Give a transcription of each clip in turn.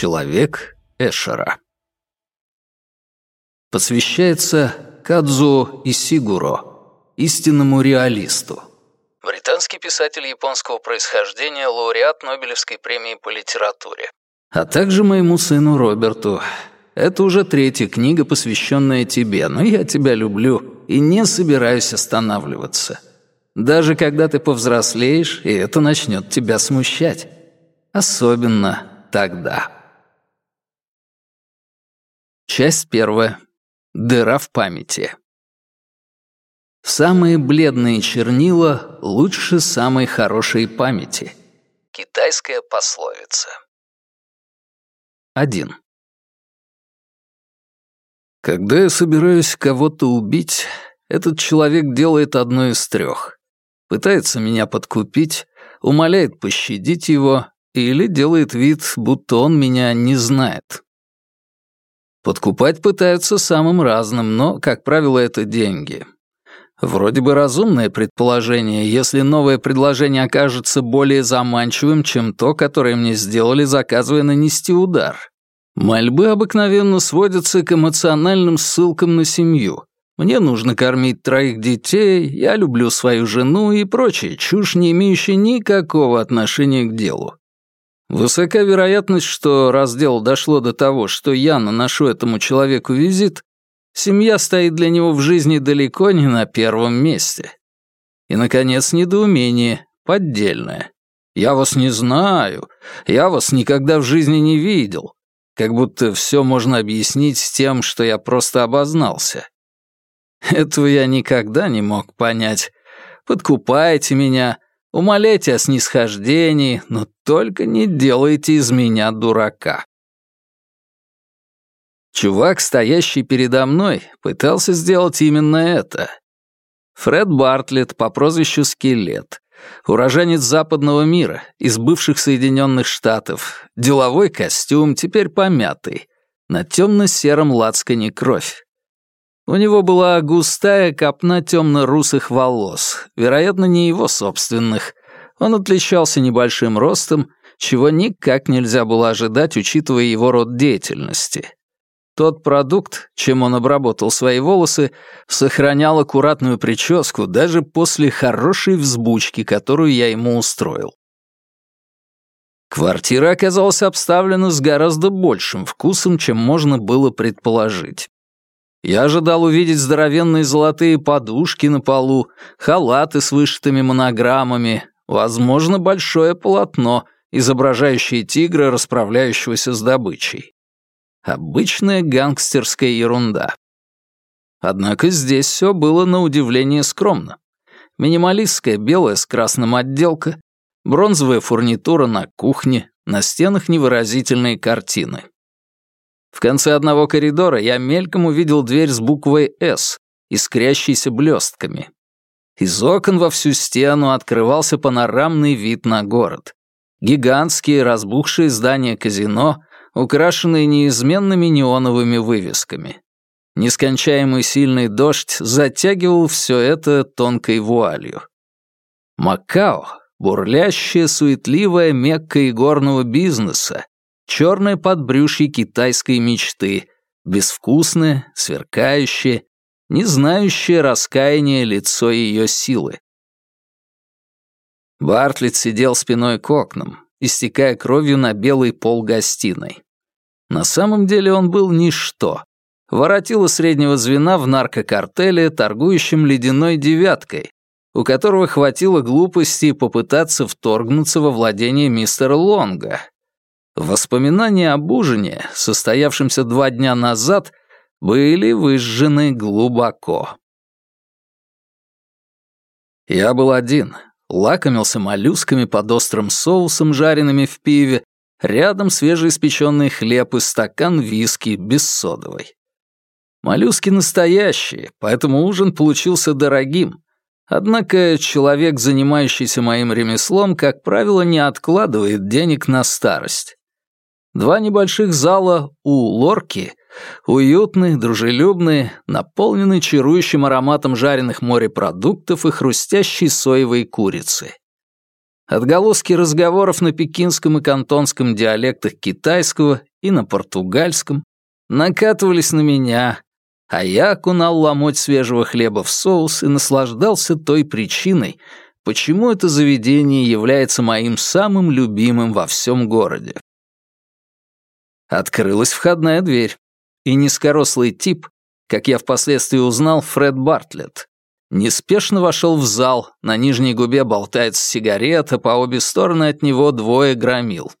Человек Эшера. Посвящается Кадзу Исигуро, истинному реалисту. Британский писатель японского происхождения, лауреат Нобелевской премии по литературе. А также моему сыну Роберту. Это уже третья книга, посвященная тебе, но я тебя люблю и не собираюсь останавливаться. Даже когда ты повзрослеешь, и это начнет тебя смущать. Особенно тогда. Часть первая. Дыра в памяти. Самые бледные чернила лучше самой хорошей памяти. Китайская пословица. 1. Когда я собираюсь кого-то убить, этот человек делает одно из трех. Пытается меня подкупить, умоляет пощадить его или делает вид, будто он меня не знает. Подкупать пытаются самым разным, но, как правило, это деньги. Вроде бы разумное предположение, если новое предложение окажется более заманчивым, чем то, которое мне сделали, заказывая нанести удар. Мольбы обыкновенно сводятся к эмоциональным ссылкам на семью. Мне нужно кормить троих детей, я люблю свою жену и прочее чушь, не имеющая никакого отношения к делу. Высока вероятность, что раз дело дошло до того, что я наношу этому человеку визит, Семья стоит для него в жизни далеко не на первом месте. И, наконец, недоумение, поддельное. «Я вас не знаю, я вас никогда в жизни не видел», как будто все можно объяснить тем, что я просто обознался. Этого я никогда не мог понять. Подкупаете меня, умоляйте о снисхождении, но только не делайте из меня дурака. Чувак, стоящий передо мной, пытался сделать именно это. Фред Бартлетт по прозвищу Скелет, уроженец западного мира, из бывших Соединенных Штатов, деловой костюм, теперь помятый, на темно-сером лацкане кровь. У него была густая копна темно-русых волос, вероятно, не его собственных. Он отличался небольшим ростом, чего никак нельзя было ожидать, учитывая его род деятельности. Тот продукт, чем он обработал свои волосы, сохранял аккуратную прическу даже после хорошей взбучки, которую я ему устроил. Квартира оказалась обставлена с гораздо большим вкусом, чем можно было предположить. Я ожидал увидеть здоровенные золотые подушки на полу, халаты с вышитыми монограммами, возможно, большое полотно, изображающее тигра, расправляющегося с добычей. Обычная гангстерская ерунда. Однако здесь все было на удивление скромно. Минималистская белая с красным отделка, бронзовая фурнитура на кухне, на стенах невыразительные картины. В конце одного коридора я мельком увидел дверь с буквой «С», искрящейся блестками. Из окон во всю стену открывался панорамный вид на город. Гигантские разбухшие здания казино, украшенные неизменными неоновыми вывесками. Нескончаемый сильный дождь затягивал все это тонкой вуалью. Макао — бурлящая, суетливая мекка игорного бизнеса, черное подбрюшье китайской мечты, безвкусное, сверкающее, не знающее раскаяния лицо ее силы. Бартлетт сидел спиной к окнам, истекая кровью на белый пол гостиной. На самом деле он был ничто. Воротило среднего звена в наркокартеле, торгующем ледяной девяткой, у которого хватило глупости попытаться вторгнуться во владение мистера Лонга. Воспоминания об ужине, состоявшемся два дня назад, были выжжены глубоко. Я был один, лакомился моллюсками под острым соусом, жареными в пиве, Рядом свежеиспеченный хлеб и стакан виски без содовой. Моллюски настоящие, поэтому ужин получился дорогим. Однако человек, занимающийся моим ремеслом, как правило, не откладывает денег на старость. Два небольших зала у лорки уютные, дружелюбные, наполнены чарующим ароматом жареных морепродуктов и хрустящей соевой курицы. Отголоски разговоров на пекинском и кантонском диалектах китайского и на португальском накатывались на меня, а я окунал ломоть свежего хлеба в соус и наслаждался той причиной, почему это заведение является моим самым любимым во всем городе. Открылась входная дверь, и низкорослый тип, как я впоследствии узнал, Фред Бартлетт, неспешно вошел в зал, на нижней губе болтается сигарета, по обе стороны от него двое громил.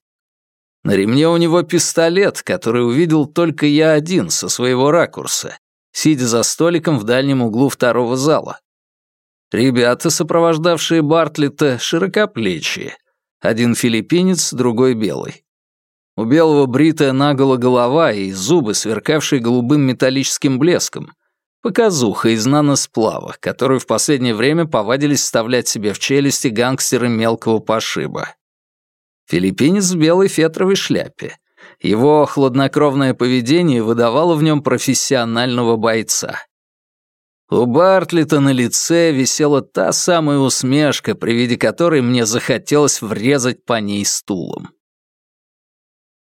На ремне у него пистолет, который увидел только я один со своего ракурса, сидя за столиком в дальнем углу второго зала. Ребята, сопровождавшие Бартлета, широкоплечие. Один филиппинец, другой белый. У белого бритая наголо голова и зубы, сверкавшие голубым металлическим блеском. Показуха из наносплава, которую в последнее время повадились вставлять себе в челюсти гангстеры мелкого пошиба. Филиппинец в белой фетровой шляпе. Его хладнокровное поведение выдавало в нем профессионального бойца. У Бартлета на лице висела та самая усмешка, при виде которой мне захотелось врезать по ней стулом.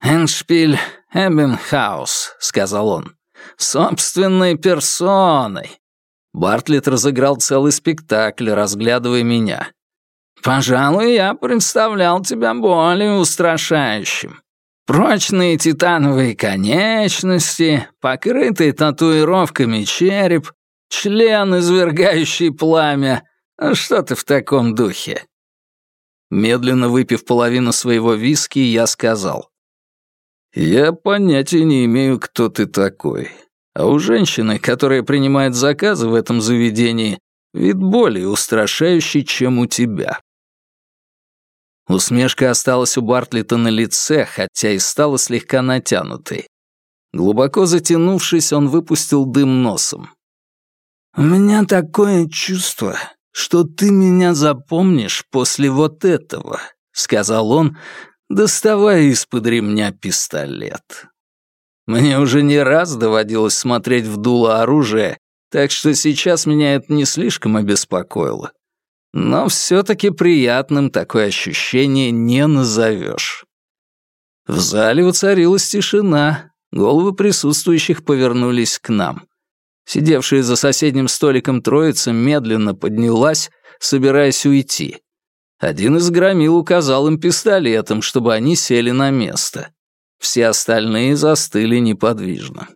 «Эншпиль Эббенхаус», — сказал он, — «собственной персоной». Бартлет разыграл целый спектакль, разглядывая меня. «Пожалуй, я представлял тебя более устрашающим. Прочные титановые конечности, покрытый татуировками череп, Член, извергающий пламя. А что ты в таком духе?» Медленно выпив половину своего виски, я сказал. «Я понятия не имею, кто ты такой. А у женщины, которая принимает заказы в этом заведении, вид более устрашающий, чем у тебя». Усмешка осталась у Бартлета на лице, хотя и стала слегка натянутой. Глубоко затянувшись, он выпустил дым носом. «У меня такое чувство, что ты меня запомнишь после вот этого», — сказал он, доставая из-под ремня пистолет. Мне уже не раз доводилось смотреть в дуло оружия, так что сейчас меня это не слишком обеспокоило. Но все-таки приятным такое ощущение не назовешь. В зале воцарилась тишина, головы присутствующих повернулись к нам. Сидевшая за соседним столиком троица медленно поднялась, собираясь уйти. Один из громил указал им пистолетом, чтобы они сели на место. Все остальные застыли неподвижно.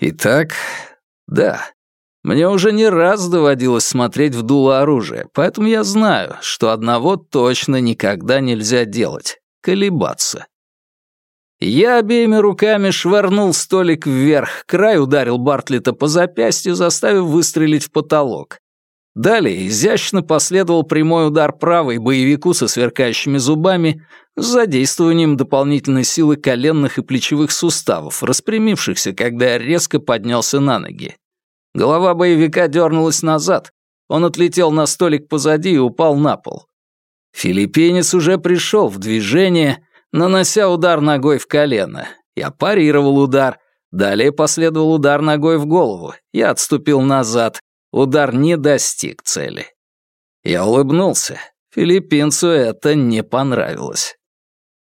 Итак, да, мне уже не раз доводилось смотреть в дуло оружия, поэтому я знаю, что одного точно никогда нельзя делать — колебаться. Я обеими руками швырнул столик вверх, край ударил Бартлета по запястью, заставив выстрелить в потолок. Далее изящно последовал прямой удар правой боевику со сверкающими зубами с задействованием дополнительной силы коленных и плечевых суставов, распрямившихся, когда резко поднялся на ноги. Голова боевика дернулась назад. Он отлетел на столик позади и упал на пол. Филиппинец уже пришел в движение, нанося удар ногой в колено. Я парировал удар. Далее последовал удар ногой в голову. Я отступил назад. Удар не достиг цели. Я улыбнулся. Филиппинцу это не понравилось.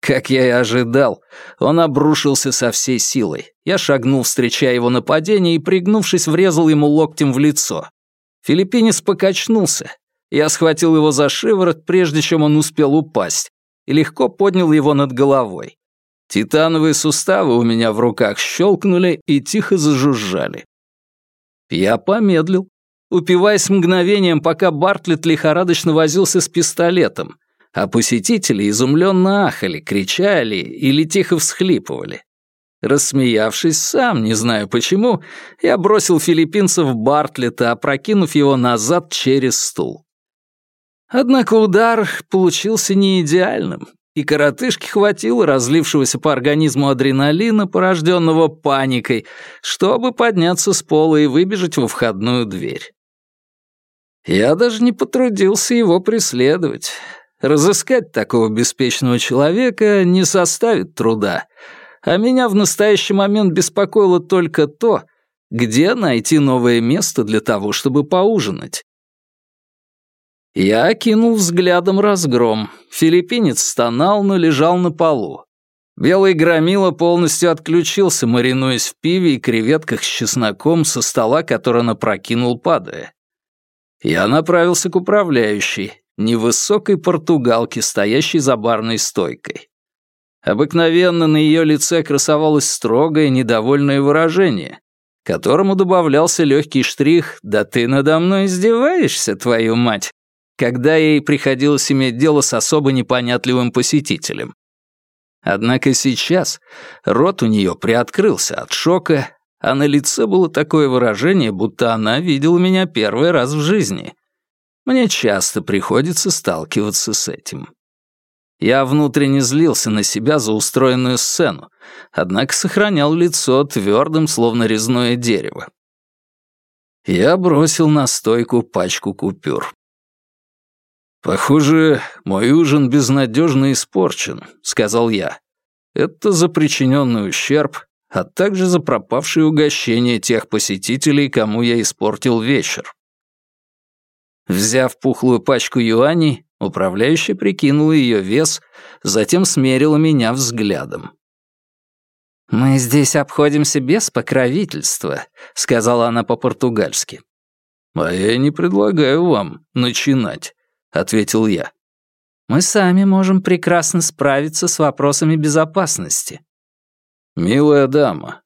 Как я и ожидал, он обрушился со всей силой. Я шагнул, встречая его нападение, и, пригнувшись, врезал ему локтем в лицо. Филиппинец покачнулся. Я схватил его за шиворот, прежде чем он успел упасть и легко поднял его над головой. Титановые суставы у меня в руках щелкнули и тихо зажужжали. Я помедлил, упиваясь мгновением, пока Бартлетт лихорадочно возился с пистолетом, а посетители изумленно ахали, кричали или тихо всхлипывали. Рассмеявшись сам, не знаю почему, я бросил филиппинцев Бартлета, опрокинув его назад через стул. Однако удар получился не идеальным, и коротышке хватило разлившегося по организму адреналина, порожденного паникой, чтобы подняться с пола и выбежать во входную дверь. Я даже не потрудился его преследовать. Разыскать такого беспечного человека не составит труда, а меня в настоящий момент беспокоило только то, где найти новое место для того, чтобы поужинать. Я окинул взглядом разгром. Филиппинец стонал, но лежал на полу. Белый громила полностью отключился, маринуясь в пиве и креветках с чесноком со стола, который он опрокинул, падая. Я направился к управляющей, невысокой португалке, стоящей за барной стойкой. Обыкновенно на ее лице красовалось строгое, недовольное выражение, которому добавлялся легкий штрих «Да ты надо мной издеваешься, твою мать!» когда ей приходилось иметь дело с особо непонятливым посетителем. Однако сейчас рот у нее приоткрылся от шока, а на лице было такое выражение, будто она видела меня первый раз в жизни. Мне часто приходится сталкиваться с этим. Я внутренне злился на себя за устроенную сцену, однако сохранял лицо твердым, словно резное дерево. Я бросил на стойку пачку купюр. «Похоже, мой ужин безнадежно испорчен», — сказал я. «Это за причиненный ущерб, а также за пропавшее угощение тех посетителей, кому я испортил вечер». Взяв пухлую пачку юаней, управляющая прикинула ее вес, затем смерила меня взглядом. «Мы здесь обходимся без покровительства», — сказала она по-португальски. «А я не предлагаю вам начинать», — ответил я. «Мы сами можем прекрасно справиться с вопросами безопасности». «Милая дама,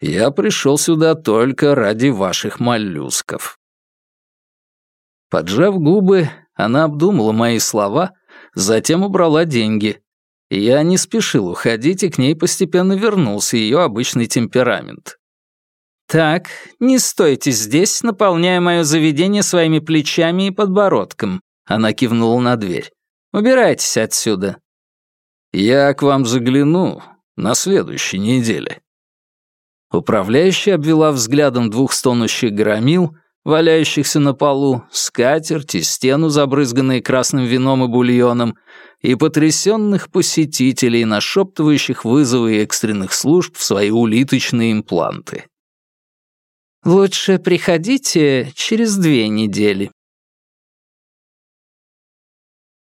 я пришел сюда только ради ваших моллюсков». Поджав губы, она обдумала мои слова, затем убрала деньги. Я не спешил уходить, и к ней постепенно вернулся ее обычный темперамент. «Так, не стойте здесь, наполняя мое заведение своими плечами и подбородком», она кивнула на дверь. «Убирайтесь отсюда». «Я к вам загляну на следующей неделе». Управляющая обвела взглядом двух стонущих громил, валяющихся на полу, скатерть и стену, забрызганные красным вином и бульоном, и потрясенных посетителей, нашептывающих вызовы экстренных служб в свои улиточные импланты. «Лучше приходите через две недели»,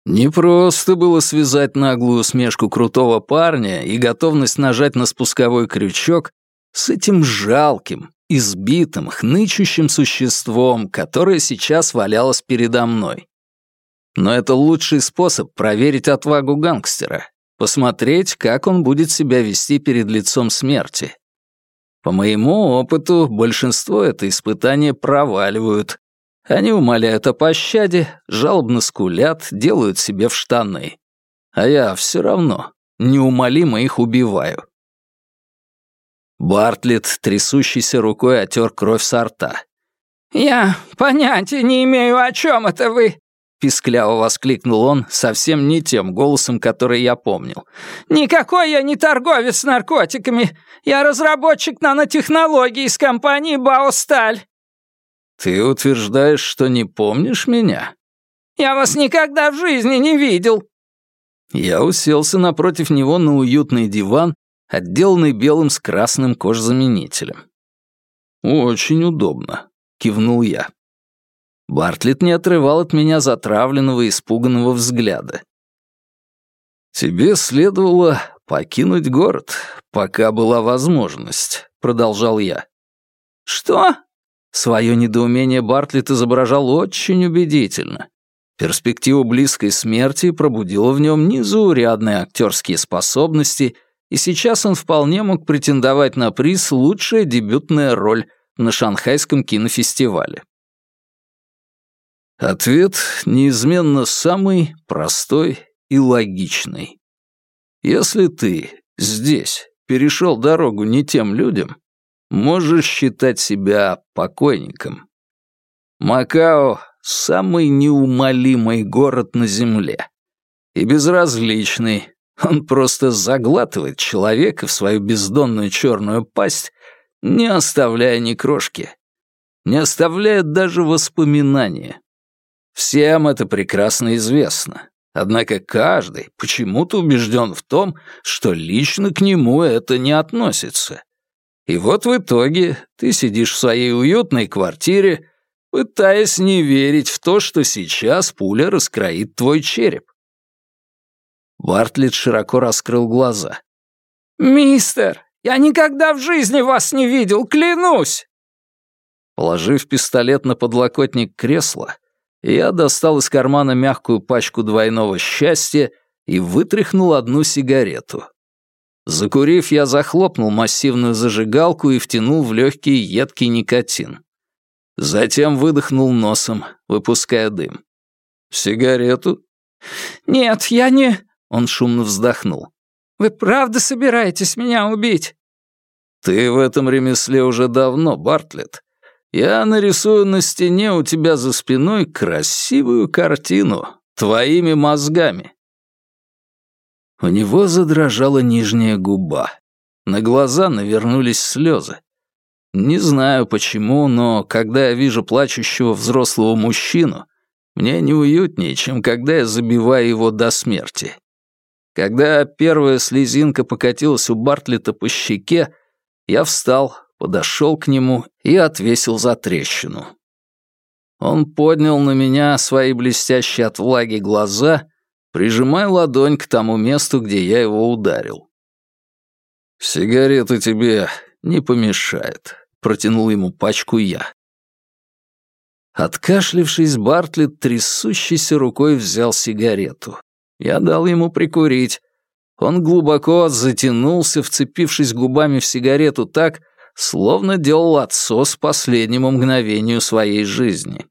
Не просто было связать наглую усмешку крутого парня и готовность нажать на спусковой крючок с этим жалким, избитым, хнычущим существом, которое сейчас валялось передо мной. Но это лучший способ проверить отвагу гангстера, посмотреть, как он будет себя вести перед лицом смерти. По моему опыту, большинство это испытание проваливают, они умоляют о пощаде, жалобно скулят, делают себе в штаны. А я все равно неумолимо их убиваю. Бартлетт, трясущейся рукой, отер кровь со рта. «Я понятия не имею, о чем это вы!» Пискляво воскликнул он, совсем не тем голосом, который я помнил. «Никакой я не торговец наркотиками! Я разработчик нанотехнологий из компании «Баосталь». «Ты утверждаешь, что не помнишь меня?» «Я вас никогда в жизни не видел!» Я уселся напротив него на уютный диван, отделанный белым с красным кожзаменителем. «Очень удобно», — кивнул я. Бартлетт не отрывал от меня затравленного, испуганного взгляда. «Тебе следовало покинуть город, пока была возможность», — продолжал я. «Что?» Свое недоумение Бартлетт изображал очень убедительно. Перспектива близкой смерти пробудила в нем незаурядные актерские способности, и сейчас он вполне мог претендовать на приз «Лучшая дебютная роль» на Шанхайском кинофестивале. Ответ неизменно самый простой и логичный. Если ты здесь перешел дорогу не тем людям, можешь считать себя покойником. Макао — самый неумолимый город на Земле. И безразличный. Он просто заглатывает человека в свою бездонную черную пасть, не оставляя ни крошки. Не оставляет даже воспоминания. Всем это прекрасно известно. Однако каждый почему-то убежден в том, что лично к нему это не относится. И вот в итоге ты сидишь в своей уютной квартире, пытаясь не верить в то, что сейчас пуля раскроит твой череп. Бартлетт широко раскрыл глаза. «Мистер, я никогда в жизни вас не видел, клянусь!» Положив пистолет на подлокотник кресла, я достал из кармана мягкую пачку двойного счастья и вытряхнул одну сигарету. Закурив, я захлопнул массивную зажигалку и втянул в легкий едкий никотин. Затем выдохнул носом, выпуская дым. «Сигарету?» «Нет, я не...» Он шумно вздохнул. «Вы правда собираетесь меня убить?» «Ты в этом ремесле уже давно, Бартлетт. Я нарисую на стене у тебя за спиной красивую картину, твоими мозгами. У него задрожала нижняя губа. На глаза навернулись слезы. Не знаю почему, но когда я вижу плачущего взрослого мужчину, мне неуютнее, чем когда я забиваю его до смерти. Когда первая слезинка покатилась у Бартлета по щеке, я встал, подошел к нему и отвесил за трещину. Он поднял на меня свои блестящие от влаги глаза прижимай ладонь к тому месту, где я его ударил. «Сигарета тебе не помешает», — протянул ему пачку я. Откашлившись, Бартлетт трясущейся рукой взял сигарету. Я дал ему прикурить. Он глубоко затянулся, вцепившись губами в сигарету так, словно делал отсос последнему мгновению своей жизни.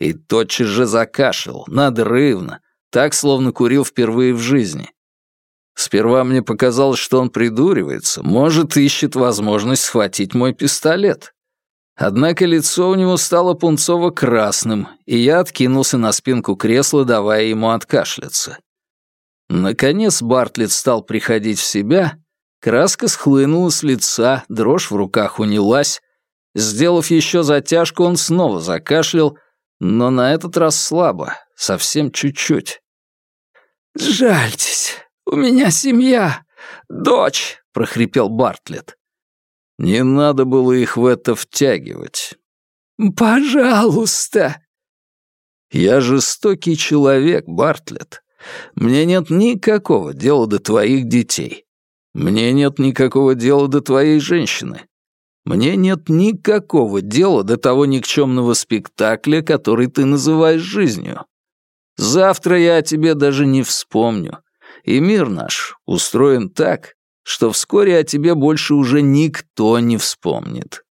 И тотчас же закашлял, надрывно, так, словно курил впервые в жизни. Сперва мне показалось, что он придуривается, может, ищет возможность схватить мой пистолет. Однако лицо у него стало пунцово-красным, и я откинулся на спинку кресла, давая ему откашляться. Наконец Бартлетт стал приходить в себя, краска схлынула с лица, дрожь в руках унялась. Сделав еще затяжку, он снова закашлял, но на этот раз слабо, совсем чуть-чуть. «Жальтесь, у меня семья, дочь», — прохрипел Бартлетт. «Не надо было их в это втягивать». «Пожалуйста». «Я жестокий человек, Бартлетт. Мне нет никакого дела до твоих детей. Мне нет никакого дела до твоей женщины. Мне нет никакого дела до того никчемного спектакля, который ты называешь жизнью. Завтра я о тебе даже не вспомню. И мир наш устроен так, что вскоре о тебе больше уже никто не вспомнит.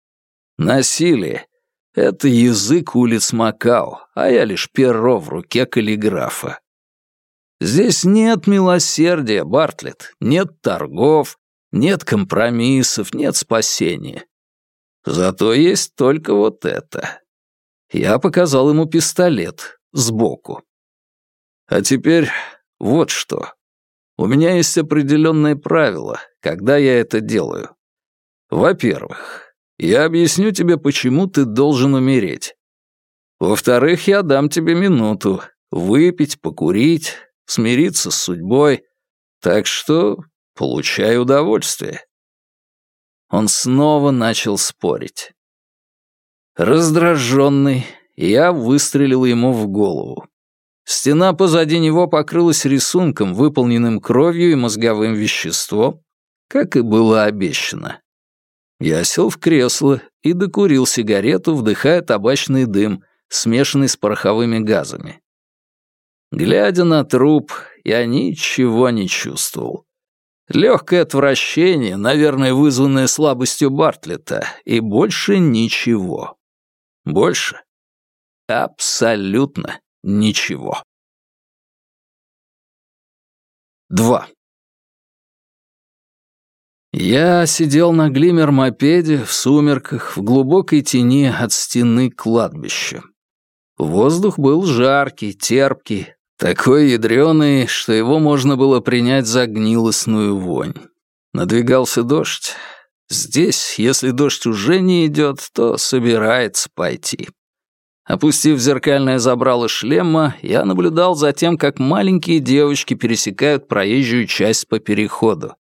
Насилие — это язык улиц Макао, а я лишь перо в руке каллиграфа. Здесь нет милосердия, Бартлетт, нет торгов, нет компромиссов, нет спасения. Зато есть только вот это. Я показал ему пистолет сбоку. А теперь вот что. У меня есть определенные правила, когда я это делаю. Во-первых, я объясню тебе, почему ты должен умереть. Во-вторых, я дам тебе минуту выпить, покурить, смириться с судьбой. Так что получай удовольствие. Он снова начал спорить. Раздраженный, я выстрелил ему в голову. Стена позади него покрылась рисунком, выполненным кровью и мозговым веществом, как и было обещано. Я сел в кресло и докурил сигарету, вдыхая табачный дым, смешанный с пороховыми газами. Глядя на труп, я ничего не чувствовал. Легкое отвращение, наверное, вызванное слабостью Бартлета, и больше ничего. Больше абсолютно ничего. 2. Я сидел на глимер-мопеде в сумерках в глубокой тени от стены кладбища. Воздух был жаркий, терпкий, такой ядреный, что его можно было принять за гнилостную вонь. Надвигался дождь. Здесь, если дождь уже не идет, то собирается пойти. Опустив зеркальное забрало шлема, я наблюдал за тем, как маленькие девочки пересекают проезжую часть по переходу.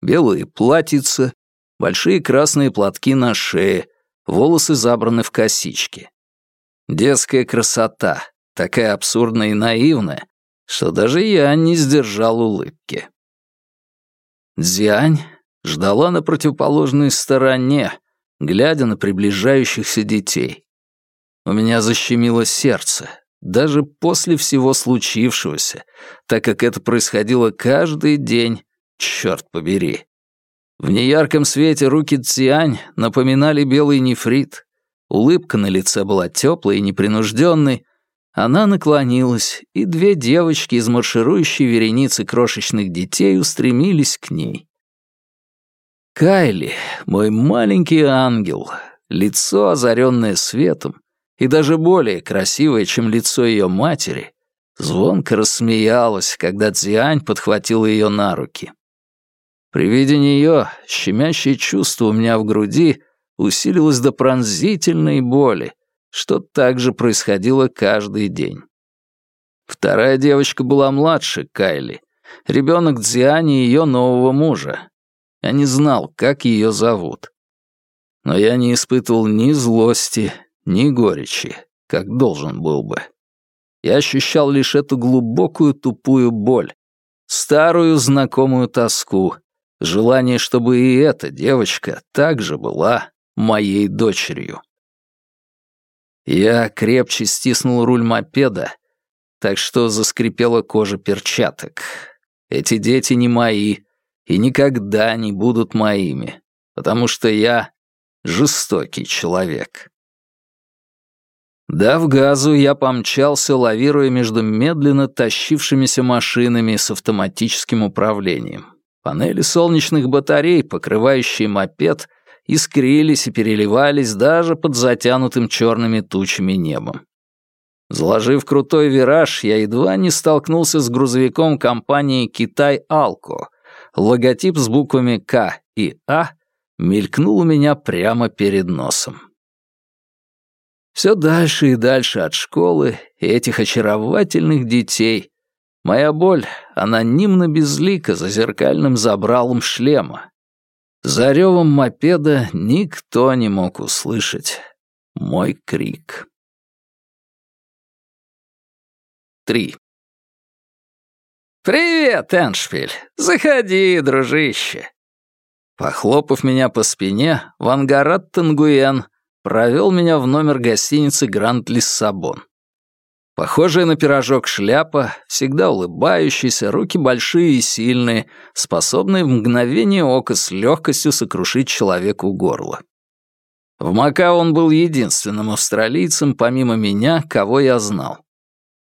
Белые платьица, большие красные платки на шее, волосы забраны в косички. Детская красота, такая абсурдная и наивная, что даже я не сдержал улыбки. Дзянь ждала на противоположной стороне, глядя на приближающихся детей. У меня защемило сердце, даже после всего случившегося, так как это происходило каждый день, черт побери. В неярком свете руки Цзянь напоминали белый нефрит. Улыбка на лице была теплой и непринужденной. Она наклонилась, и две девочки из марширующей вереницы крошечных детей устремились к ней. Кайли, мой маленький ангел, лицо, озаренное светом, и даже более красивое, чем лицо ее матери, звонко рассмеялась, когда Цзиань подхватила ее на руки. При виде нее щемящее чувство у меня в груди усилилось до пронзительной боли, что также происходило каждый день. Вторая девочка была младше Кайли, ребенок Дзиани и ее нового мужа, я не знал, как ее зовут. Но я не испытывал ни злости, ни горечи, как должен был бы. Я ощущал лишь эту глубокую тупую боль, старую знакомую тоску, желание, чтобы и эта девочка также была моей дочерью. Я крепче стиснул руль мопеда, так что заскрипела кожа перчаток. Эти дети не мои, и никогда не будут моими, потому что я жестокий человек. Дав газу, я помчался, лавируя между медленно тащившимися машинами с автоматическим управлением. Панели солнечных батарей, покрывающие мопед, искрились и переливались даже под затянутым черными тучами небом. Заложив крутой вираж, я едва не столкнулся с грузовиком компании «Китай Алко», логотип с буквами «К» и «А» мелькнул у меня прямо перед носом. Все дальше и дальше от школы и этих очаровательных детей. Моя боль анонимно безлика за зеркальным забралом шлема. За ревом мопеда никто не мог услышать мой крик. 3. «Привет, Эншпиль! Заходи, дружище!» Похлопав меня по спине, Вангарат Тангуен провел меня в номер гостиницы «Гранд Лиссабон». Похожая на пирожок шляпа, всегда улыбающаяся, руки большие и сильные, способные в мгновение ока с легкостью сокрушить человеку горло. В Макао он был единственным австралийцем, помимо меня, кого я знал.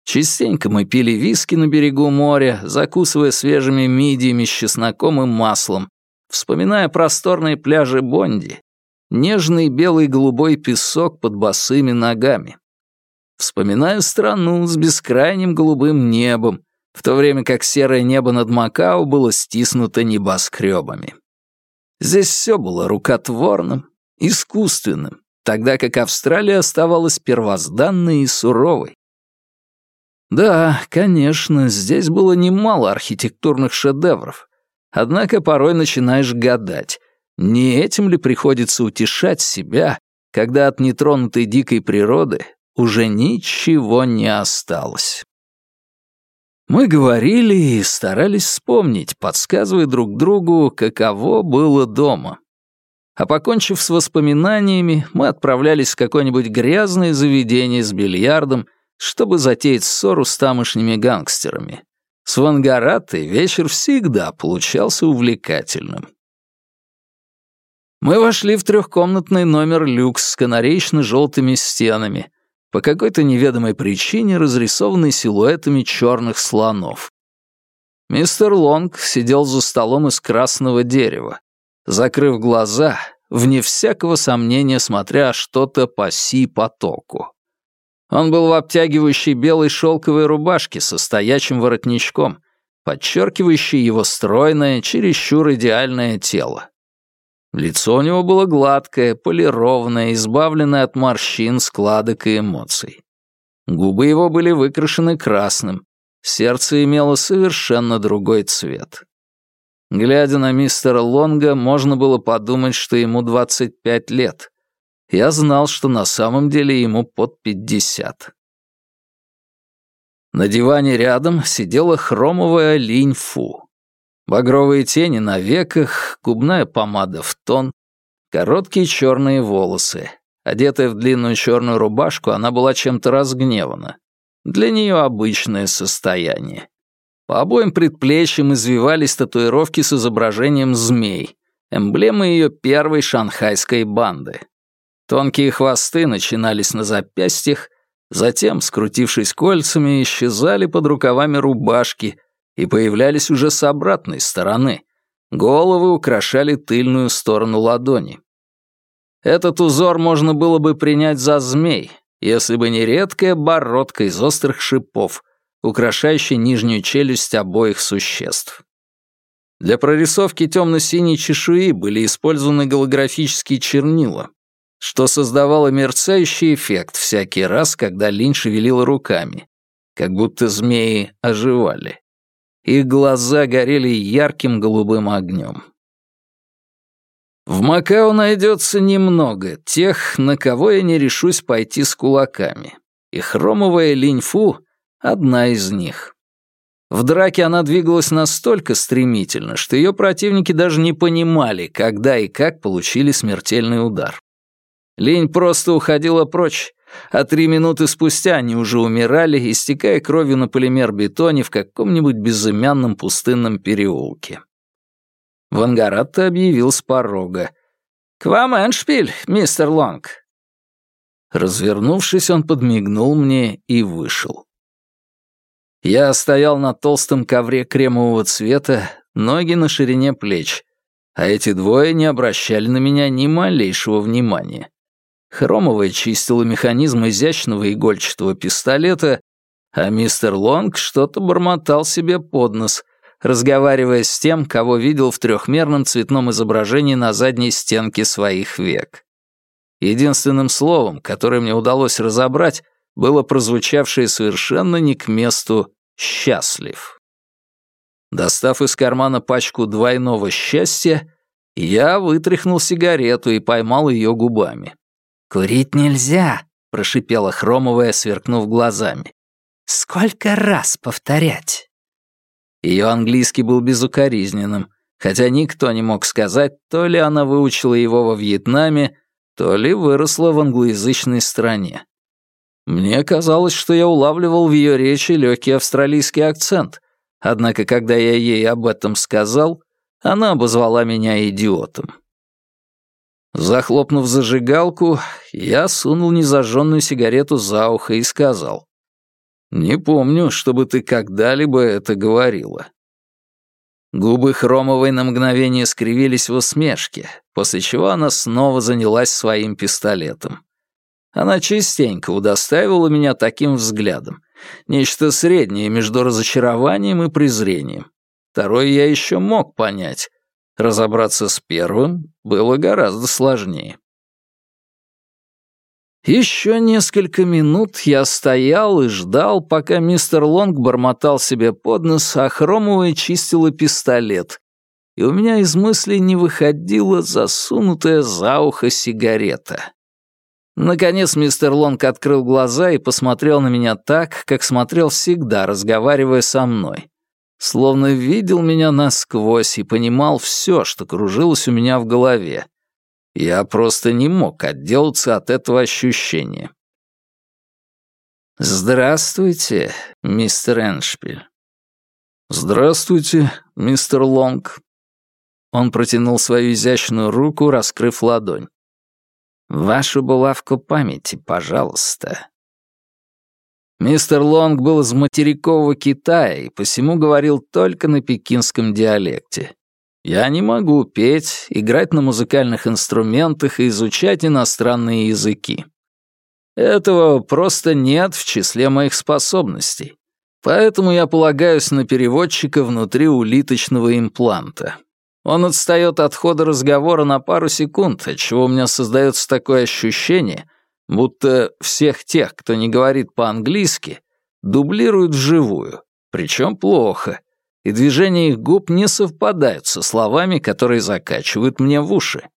Частенько мы пили виски на берегу моря, закусывая свежими мидиями с чесноком и маслом, вспоминая просторные пляжи Бонди, нежный белый голубой песок под босыми ногами. Вспоминаю страну с бескрайним голубым небом, в то время как серое небо над Макао было стиснуто небоскребами. Здесь все было рукотворным, искусственным, тогда как Австралия оставалась первозданной и суровой. Да, конечно, здесь было немало архитектурных шедевров. Однако порой начинаешь гадать, не этим ли приходится утешать себя, когда от нетронутой дикой природы уже ничего не осталось. Мы говорили и старались вспомнить, подсказывая друг другу, каково было дома. А покончив с воспоминаниями, мы отправлялись в какое-нибудь грязное заведение с бильярдом чтобы затеять ссору с тамошними гангстерами. С Вангаратой вечер всегда получался увлекательным. Мы вошли в трехкомнатный номер люкс с канареечно-желтыми стенами, по какой-то неведомой причине разрисованный силуэтами черных слонов. Мистер Лонг сидел за столом из красного дерева, закрыв глаза, вне всякого сомнения смотря что-то по си-потоку. Он был в обтягивающей белой шелковой рубашке со стоячим воротничком, подчеркивающей его стройное, чересчур идеальное тело. Лицо у него было гладкое, полированное, избавленное от морщин, складок и эмоций. Губы его были выкрашены красным, сердце имело совершенно другой цвет. Глядя на мистера Лонга, можно было подумать, что ему 25 лет. я знал, что на самом деле ему под пятьдесят. На диване рядом сидела хромовая линь-фу. Багровые тени на веках, губная помада в тон, короткие черные волосы. Одетая в длинную черную рубашку, она была чем-то разгневана. Для нее обычное состояние. По обоим предплечьям извивались татуировки с изображением змей, эмблемы ее первой шанхайской банды. Тонкие хвосты начинались на запястьях, затем, скрутившись кольцами, исчезали под рукавами рубашки и появлялись уже с обратной стороны. Головы украшали тыльную сторону ладони. Этот узор можно было бы принять за змей, если бы не редкая бородка из острых шипов, украшающая нижнюю челюсть обоих существ. Для прорисовки темно-синей чешуи были использованы голографические чернила, что создавало мерцающий эффект всякий раз, когда Линь шевелила руками, как будто змеи оживали. Их глаза горели ярким голубым огнем. В Макао найдется немного тех, на кого я не решусь пойти с кулаками. И хромовая Линьфу — одна из них. В драке она двигалась настолько стремительно, что ее противники даже не понимали, когда и как получили смертельный удар. Линь просто уходила прочь, а три минуты спустя они уже умирали, истекая кровью на полимер-бетоне в каком-нибудь безымянном пустынном переулке. Вангаратта объявил с порога. «К вам Эншпиль, мистер Лонг!» Развернувшись, он подмигнул мне и вышел. Я стоял на толстом ковре кремового цвета, ноги на ширине плеч, а эти двое не обращали на меня ни малейшего внимания. Хромовая чистила механизм изящного игольчатого пистолета, а мистер Лонг что-то бормотал себе под нос, разговаривая с тем, кого видел в трехмерном цветном изображении на задней стенке своих век. Единственным словом, которое мне удалось разобрать, было прозвучавшее совершенно не к месту «счастлив». Достав из кармана пачку двойного счастья, я вытряхнул сигарету и поймал ее губами. «Курить нельзя», — прошипела Хромовая, сверкнув глазами. «Сколько раз повторять?» Ее английский был безукоризненным, хотя никто не мог сказать, то ли она выучила его во Вьетнаме, то ли выросла в англоязычной стране. Мне казалось, что я улавливал в ее речи легкий австралийский акцент, однако когда я ей об этом сказал, она обозвала меня идиотом. Захлопнув зажигалку, я сунул незажженную сигарету за ухо и сказал. «Не помню, чтобы ты когда-либо это говорила». Губы Хромовой на мгновение скривились в усмешке, после чего она снова занялась своим пистолетом. Она частенько удостаивала меня таким взглядом. Нечто среднее между разочарованием и презрением. Второе я еще мог понять, Разобраться с первым было гораздо сложнее. Еще несколько минут я стоял и ждал, пока мистер Лонг бормотал себе под нос, а Хромовая чистила пистолет, и у меня из мыслей не выходила засунутая за ухо сигарета. Наконец мистер Лонг открыл глаза и посмотрел на меня так, как смотрел всегда, разговаривая со мной словно видел меня насквозь и понимал все, что кружилось у меня в голове. Я просто не мог отделаться от этого ощущения. «Здравствуйте, мистер Эншпиль». «Здравствуйте, мистер Лонг». Он протянул свою изящную руку, раскрыв ладонь. «Вашу булавку памяти, пожалуйста». Мистер Лонг был из материкового Китая и посему говорил только на пекинском диалекте. Я не могу петь, играть на музыкальных инструментах и изучать иностранные языки. Этого просто нет в числе моих способностей. Поэтому я полагаюсь на переводчика внутри улиточного импланта. Он отстает от хода разговора на пару секунд, отчего у меня создается такое ощущение, будто всех тех, кто не говорит по-английски, дублируют вживую, причем плохо, и движения их губ не совпадают со словами, которые закачивают мне в уши.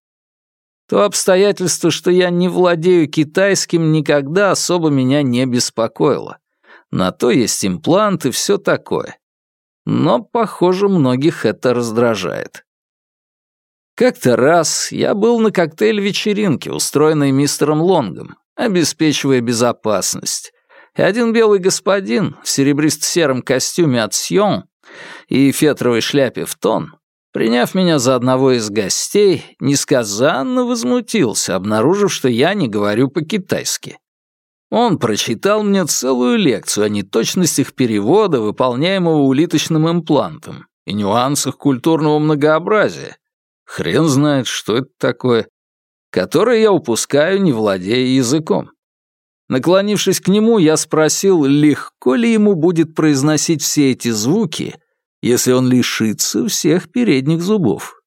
То обстоятельство, что я не владею китайским, никогда особо меня не беспокоило. На то есть имплант и все такое. Но, похоже, многих это раздражает. Как-то раз я был на коктейль-вечеринке, устроенной мистером Лонгом, обеспечивая безопасность. И один белый господин в серебристо-сером костюме от Сьон и фетровой шляпе в тон приняв меня за одного из гостей, несказанно возмутился, обнаружив, что я не говорю по-китайски. Он прочитал мне целую лекцию о неточностях перевода, выполняемого улиточным имплантом, и нюансах культурного многообразия. Хрен знает, что это такое, которое я упускаю, не владея языком. Наклонившись к нему, я спросил, легко ли ему будет произносить все эти звуки, если он лишится всех передних зубов.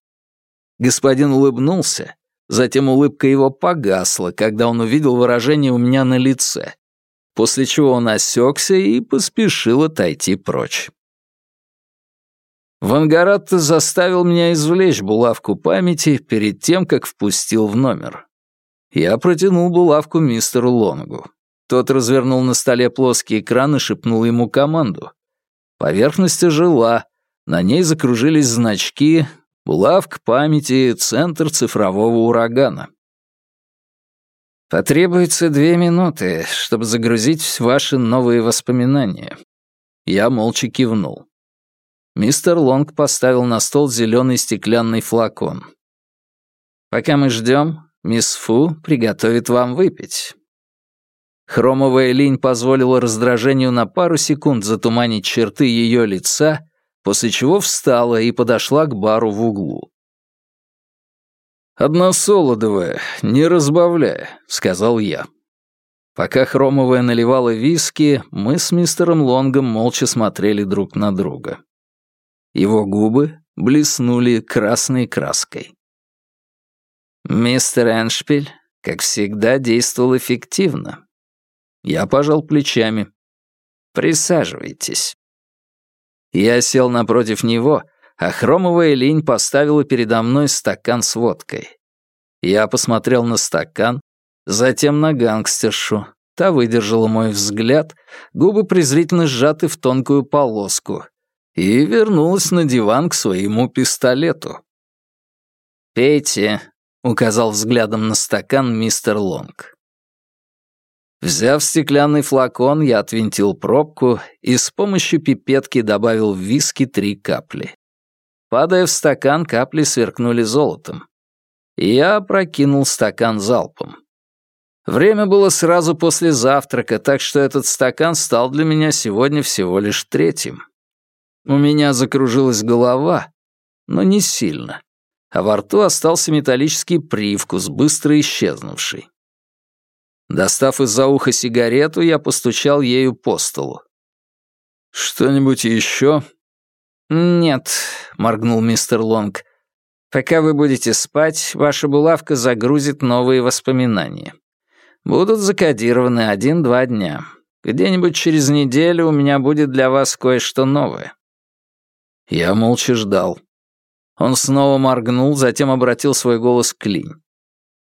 Господин улыбнулся, затем улыбка его погасла, когда он увидел выражение у меня на лице, после чего он осекся и поспешил отойти прочь. Вангаратта заставил меня извлечь булавку памяти перед тем, как впустил в номер. Я протянул булавку мистеру Лонгу. Тот развернул на столе плоский экран и шепнул ему команду. Поверхность ожила, на ней закружились значки «Булавка памяти, центр цифрового урагана». Потребуется две минуты, чтобы загрузить ваши новые воспоминания. Я молча кивнул. Мистер Лонг поставил на стол зеленый стеклянный флакон. Пока мы ждем, мисс Фу приготовит вам выпить. Хромовая линь позволила раздражению на пару секунд затуманить черты ее лица после чего встала и подошла к бару в углу. «Одна солодовая, не разбавляя», — сказал я. Пока Хромовая наливала виски, мы с мистером Лонгом молча смотрели друг на друга. Его губы блеснули красной краской. Мистер Эншпиль, как всегда, действовал эффективно. Я пожал плечами. «Присаживайтесь». Я сел напротив него, а хромовая линь поставила передо мной стакан с водкой. Я посмотрел на стакан, затем на гангстершу. Та выдержала мой взгляд, губы презрительно сжаты в тонкую полоску, и вернулась на диван к своему пистолету. «Пейте», — указал взглядом на стакан мистер Лонг. Взяв стеклянный флакон, я отвинтил пробку и с помощью пипетки добавил в виски три капли. Падая в стакан, капли сверкнули золотом. Я прокинул стакан залпом. Время было сразу после завтрака, так что этот стакан стал для меня сегодня всего лишь третьим. У меня закружилась голова, но не сильно, а во рту остался металлический привкус, быстро исчезнувший. Достав из-за уха сигарету, я постучал ею по столу. «Что-нибудь еще?» «Нет», — моргнул мистер Лонг. «Пока вы будете спать, ваша булавка загрузит новые воспоминания. Будут закодированы один-два дня. Где-нибудь через неделю у меня будет для вас кое-что новое». Я молча ждал. Он снова моргнул, затем обратил свой голос к Линь.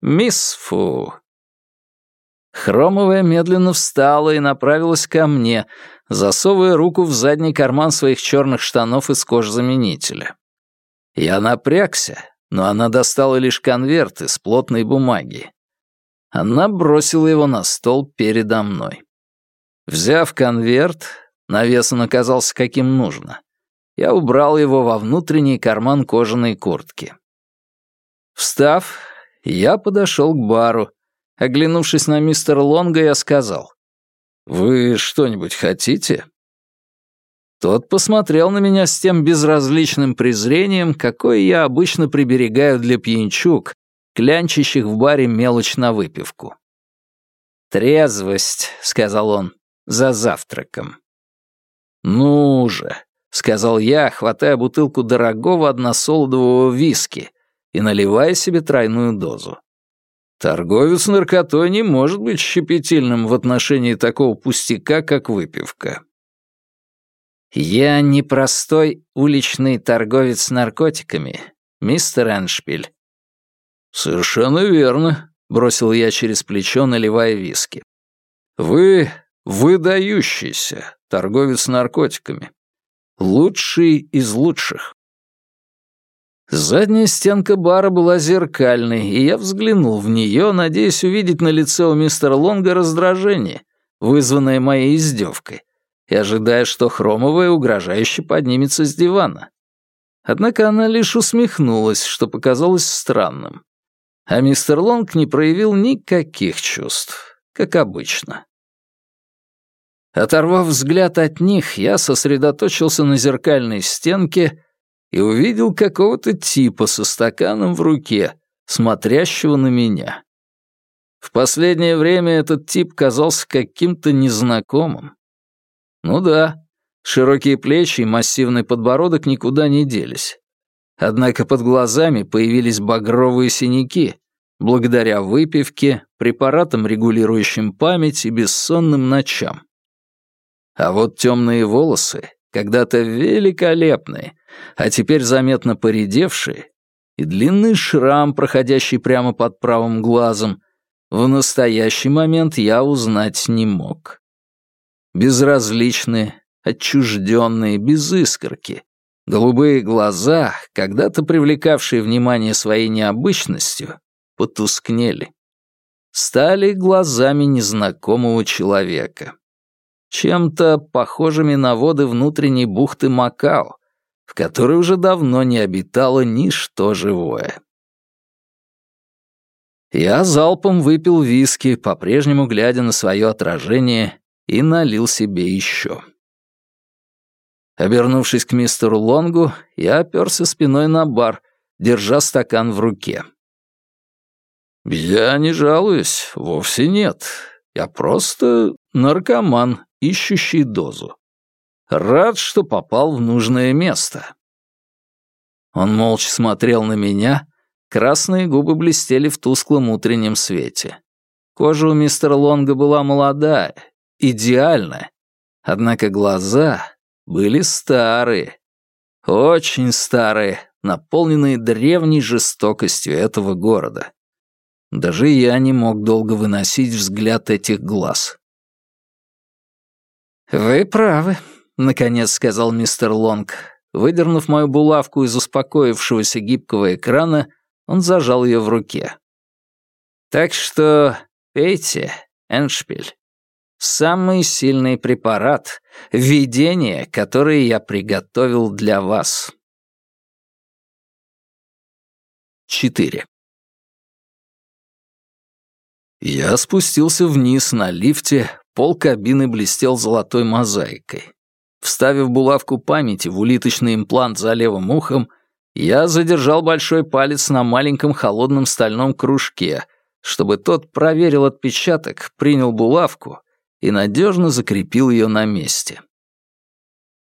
«Мисс Фу, Хромовая медленно встала и направилась ко мне, засовывая руку в задний карман своих черных штанов из кожзаменителя. Я напрягся, но она достала лишь конверт из плотной бумаги. Она бросила его на стол передо мной. Взяв конверт, навес он оказался каким нужно. Я убрал его во внутренний карман кожаной куртки. Встав, я подошел к бару, Оглянувшись на мистера Лонга, я сказал, «Вы что-нибудь хотите?» Тот посмотрел на меня с тем безразличным презрением, какое я обычно приберегаю для пьянчуг, клянчащих в баре мелочь на выпивку. «Трезвость», — сказал он, — «за завтраком». «Ну же», — сказал я, хватая бутылку дорогого односолодового виски и наливая себе тройную дозу. Торговец наркотой не может быть щепетильным в отношении такого пустяка, как выпивка. «Я не простой уличный торговец наркотиками, мистер Эншпиль». «Совершенно верно», — бросил я через плечо, наливая виски. «Вы выдающийся торговец наркотиками. Лучший из лучших». Задняя стенка бара была зеркальной, и я взглянул в нее, надеясь увидеть на лице у мистера Лонга раздражение, вызванное моей издевкой, и ожидая, что хромовая угрожающе поднимется с дивана. Однако она лишь усмехнулась, что показалось странным. А мистер Лонг не проявил никаких чувств, как обычно. Оторвав взгляд от них, я сосредоточился на зеркальной стенке и увидел какого-то типа со стаканом в руке, смотрящего на меня. В последнее время этот тип казался каким-то незнакомым. Ну да, широкие плечи и массивный подбородок никуда не делись. Однако под глазами появились багровые синяки, благодаря выпивке, препаратам, регулирующим память и бессонным ночам. А вот темные волосы, когда-то великолепные, а теперь заметно поредевшие, и длинный шрам, проходящий прямо под правым глазом, в настоящий момент я узнать не мог. Безразличные, отчужденные, без искорки, Голубые глаза, когда-то привлекавшие внимание своей необычностью, потускнели. Стали глазами незнакомого человека. Чем-то похожими на воды внутренней бухты Макао, в которой уже давно не обитало ничто живое. Я залпом выпил виски, по-прежнему глядя на свое отражение, и налил себе еще. Обернувшись к мистеру Лонгу, я оперся спиной на бар, держа стакан в руке. «Я не жалуюсь, вовсе нет. Я просто наркоман, ищущий дозу. Рад, что попал в нужное место». Он молча смотрел на меня, красные губы блестели в тусклом утреннем свете. Кожа у мистера Лонга была молодая, идеальная, однако глаза были старые, очень старые, наполненные древней жестокостью этого города. Даже я не мог долго выносить взгляд этих глаз. «Вы правы», — наконец сказал мистер Лонг. Выдернув мою булавку из успокоившегося гибкого экрана, он зажал ее в руке. «Так что пейте, Эншпиль самый сильный препарат, видение, которое я приготовил для вас. 4. Я спустился вниз на лифте, пол кабины блестел золотой мозаикой. Вставив булавку памяти в улиточный имплант за левым ухом, я задержал большой палец на маленьком холодном стальном кружке, чтобы тот проверил отпечаток, принял булавку — и надежно закрепил ее на месте.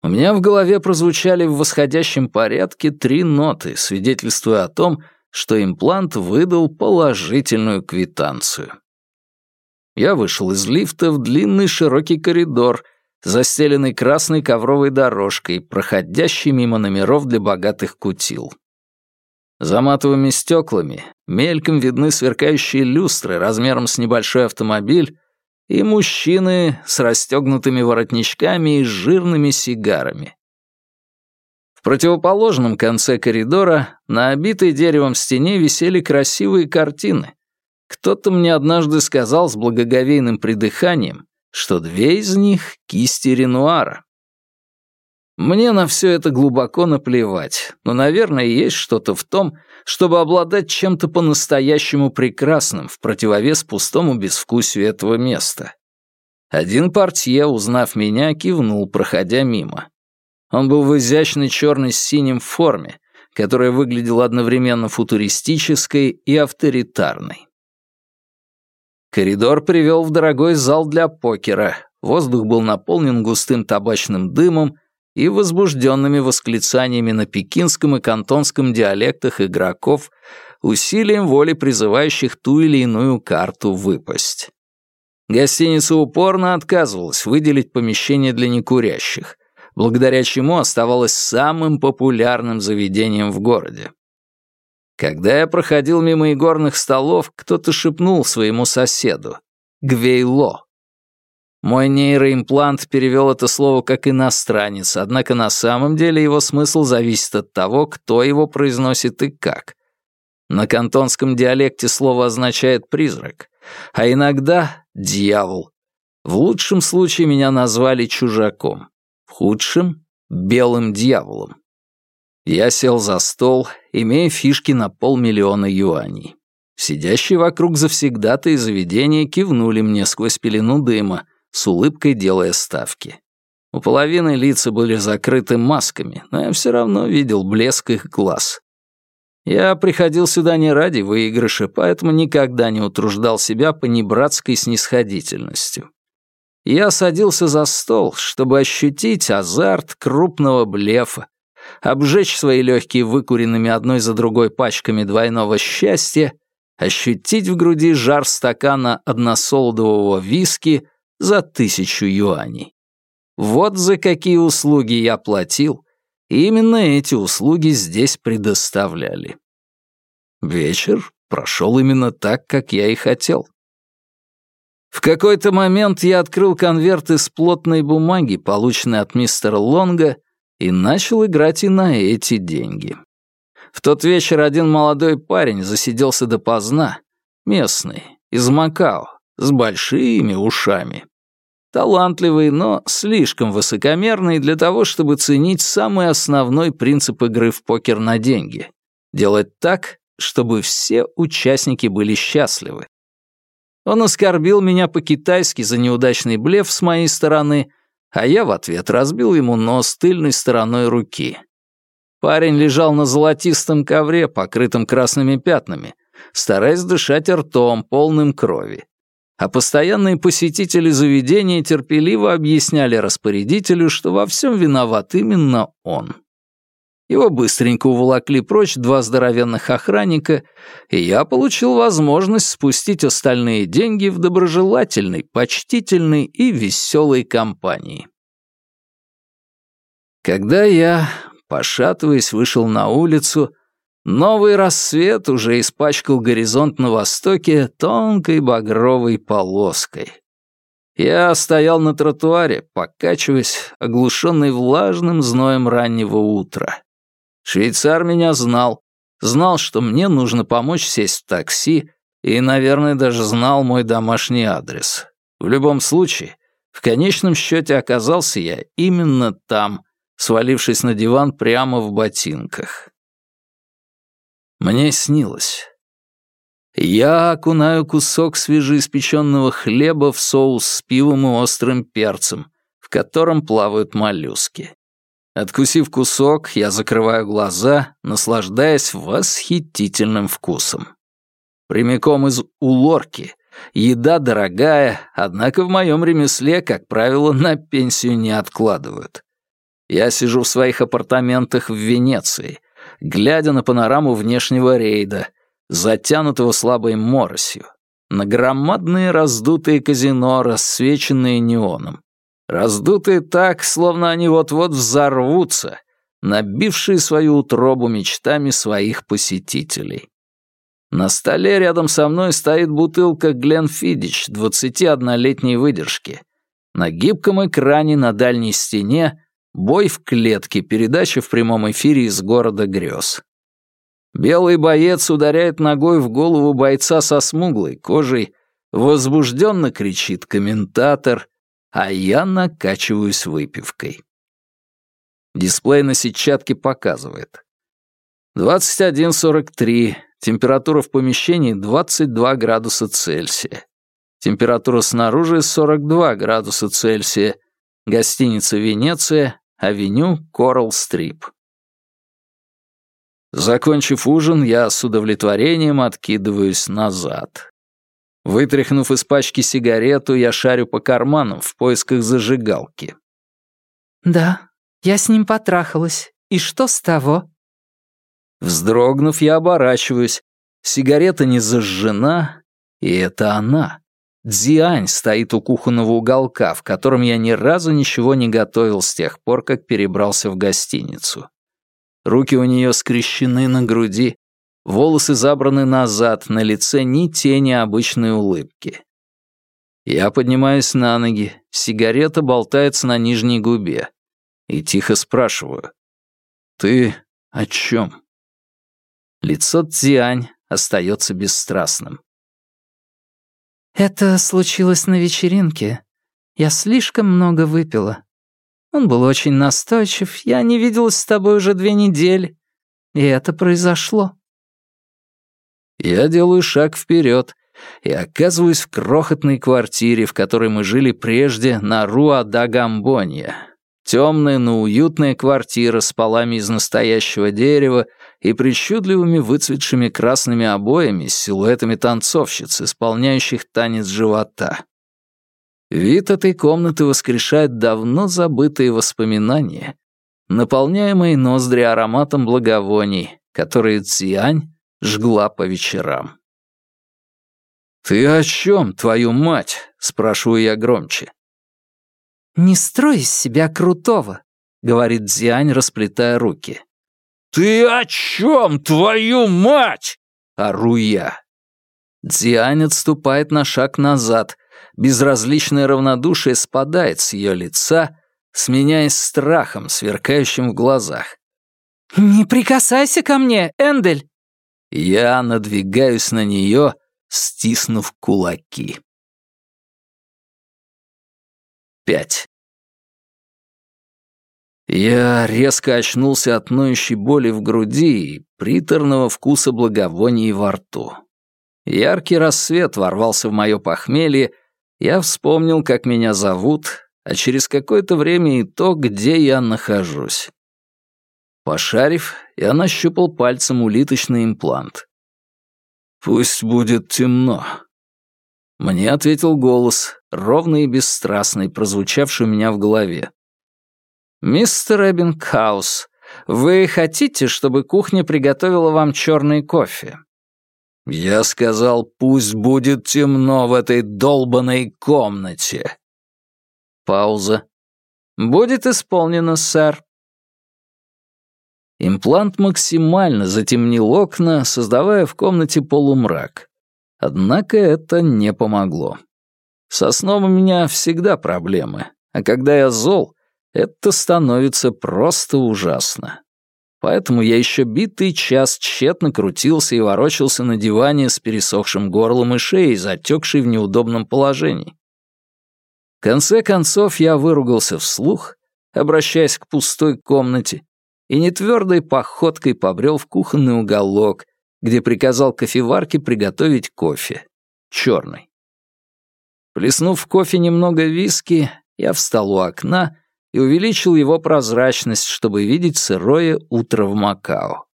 У меня в голове прозвучали в восходящем порядке три ноты, свидетельствуя о том, что имплант выдал положительную квитанцию. Я вышел из лифта в длинный широкий коридор, застеленный красной ковровой дорожкой, проходящей мимо номеров для богатых кутил. За матовыми стеклами мельком видны сверкающие люстры размером с небольшой автомобиль, и мужчины с расстегнутыми воротничками и жирными сигарами. В противоположном конце коридора на обитой деревом стене висели красивые картины. Кто-то мне однажды сказал с благоговейным придыханием, что две из них — кисти Ренуара. Мне на все это глубоко наплевать, но, наверное, есть что-то в том, чтобы обладать чем-то по-настоящему прекрасным в противовес пустому безвкусию этого места. Один портье, узнав меня, кивнул, проходя мимо. Он был в изящной черной с синим форме, которая выглядела одновременно футуристической и авторитарной. Коридор привел в дорогой зал для покера. Воздух был наполнен густым табачным дымом, и возбужденными восклицаниями на пекинском и кантонском диалектах игроков, усилием воли призывающих ту или иную карту выпасть. Гостиница упорно отказывалась выделить помещение для некурящих, благодаря чему оставалась самым популярным заведением в городе. Когда я проходил мимо игорных столов, кто-то шепнул своему соседу «Гвейло». Мой нейроимплант перевел это слово как иностранец, однако на самом деле его смысл зависит от того, кто его произносит и как. На кантонском диалекте слово означает «призрак», а иногда «дьявол». В лучшем случае меня назвали чужаком, в худшем — белым дьяволом. Я сел за стол, имея фишки на полмиллиона юаней. Сидящие вокруг завсегдаты заведения кивнули мне сквозь пелену дыма, с улыбкой делая ставки. У половины лица были закрыты масками, но я все равно видел блеск их глаз. Я приходил сюда не ради выигрыша, поэтому никогда не утруждал себя понебратской снисходительностью. Я садился за стол, чтобы ощутить азарт крупного блефа, обжечь свои легкие выкуренными одной за другой пачками двойного счастья, ощутить в груди жар стакана односолодового виски за тысячу юаней. Вот за какие услуги я платил, и именно эти услуги здесь предоставляли. Вечер прошел именно так, как я и хотел. В какой-то момент я открыл конверт из плотной бумаги, полученный от мистера Лонга, и начал играть и на эти деньги. В тот вечер один молодой парень засиделся допоздна, местный, из Макао, с большими ушами. Талантливый, но слишком высокомерный для того, чтобы ценить самый основной принцип игры в покер на деньги. Делать так, чтобы все участники были счастливы. Он оскорбил меня по-китайски за неудачный блеф с моей стороны, а я в ответ разбил ему нос тыльной стороной руки. Парень лежал на золотистом ковре, покрытом красными пятнами, стараясь дышать ртом, полным крови. А постоянные посетители заведения терпеливо объясняли распорядителю, что во всем виноват именно он. Его быстренько уволокли прочь два здоровенных охранника, и я получил возможность спустить остальные деньги в доброжелательной, почтительной и веселой компании. Когда я, пошатываясь, вышел на улицу, новый рассвет уже испачкал горизонт на востоке тонкой багровой полоской. Я стоял на тротуаре, покачиваясь, оглушенный влажным зноем раннего утра. Швейцар меня знал, знал, что мне нужно помочь сесть в такси, и, наверное, даже знал мой домашний адрес. В любом случае, в конечном счете оказался я именно там, свалившись на диван прямо в ботинках. Мне снилось. Я окунаю кусок свежеиспеченного хлеба в соус с пивом и острым перцем, в котором плавают моллюски. Откусив кусок, я закрываю глаза, наслаждаясь восхитительным вкусом. Прямиком из улорки. Еда дорогая, однако в моем ремесле, как правило, на пенсию не откладывают. Я сижу в своих апартаментах в Венеции, глядя на панораму внешнего рейда, затянутого слабой моросью, на громадные раздутые казино, рассвеченные неоном, раздутые так, словно они вот-вот взорвутся, набившие свою утробу мечтами своих посетителей. На столе рядом со мной стоит бутылка Гленфидич 21-летней выдержки. На гибком экране на дальней стене бой в клетке, передача в прямом эфире из города грез. Белый боец ударяет ногой в голову бойца со смуглой кожей, возбужденно кричит комментатор — а я накачиваюсь выпивкой. Дисплей на сетчатке показывает. 21.43, температура в помещении 22 градуса Цельсия. Температура снаружи 42 градуса Цельсия. Гостиница «Венеция», авеню Коралл Стрип. Закончив ужин, я с удовлетворением откидываюсь назад. Вытряхнув из пачки сигарету, я шарю по карманам в поисках зажигалки. «Да, я с ним потрахалась. И что с того?» Вздрогнув, я оборачиваюсь. Сигарета не зажжена, и это она. Дзиань стоит у кухонного уголка, в котором я ни разу ничего не готовил с тех пор, как перебрался в гостиницу. Руки у нее скрещены на груди, Волосы забраны назад, на лице ни тени обычной улыбки. Я поднимаюсь на ноги, сигарета болтается на нижней губе. И тихо спрашиваю. «Ты о чем?» Лицо Цзянь остается бесстрастным. «Это случилось на вечеринке. Я слишком много выпила. Он был очень настойчив, я не виделась с тобой уже две недели. И это произошло». Я делаю шаг вперед и оказываюсь в крохотной квартире, в которой мы жили прежде на Руа-да-Гамбонья. Темная, но уютная квартира с полами из настоящего дерева и причудливыми выцветшими красными обоями с силуэтами танцовщиц, исполняющих танец живота. Вид этой комнаты воскрешает давно забытые воспоминания, наполняемые ноздри ароматом благовоний, которые Цзянь жгла по вечерам. «Ты о чем, твою мать?» — спрашиваю я громче. «Не строй из себя крутого», — говорит Дзянь, расплетая руки. «Ты о чем, твою мать?» — ору я. Дзянь отступает на шаг назад. Безразличное равнодушие спадает с ее лица, сменяясь страхом, сверкающим в глазах. «Не прикасайся ко мне, Эндель!» Я надвигаюсь на нее, стиснув кулаки. Пять. Я резко очнулся от ноющей боли в груди и приторного вкуса благовоний во рту. Яркий рассвет ворвался в мое похмелье, я вспомнил, как меня зовут, а через какое-то время и то, где я нахожусь. Пошарив, я нащупал пальцем улиточный имплант. «Пусть будет темно». Мне ответил голос, ровный и бесстрастный, прозвучавший у меня в голове. «Мистер Эббингхаус, вы хотите, чтобы кухня приготовила вам черный кофе?» Я сказал, пусть будет темно в этой долбанной комнате. Пауза. «Будет исполнено, сэр». Имплант максимально затемнил окна, создавая в комнате полумрак. Однако это не помогло. Со сном у меня всегда проблемы, а когда я зол, это становится просто ужасно. Поэтому я еще битый час тщетно крутился и ворочался на диване с пересохшим горлом и шеей, затекшей в неудобном положении. В конце концов я выругался вслух, обращаясь к пустой комнате, и нетвердой походкой побрел в кухонный уголок, где приказал кофеварке приготовить кофе. Черный. Плеснув в кофе немного виски, я встал у окна и увеличил его прозрачность, чтобы видеть сырое утро в Макао.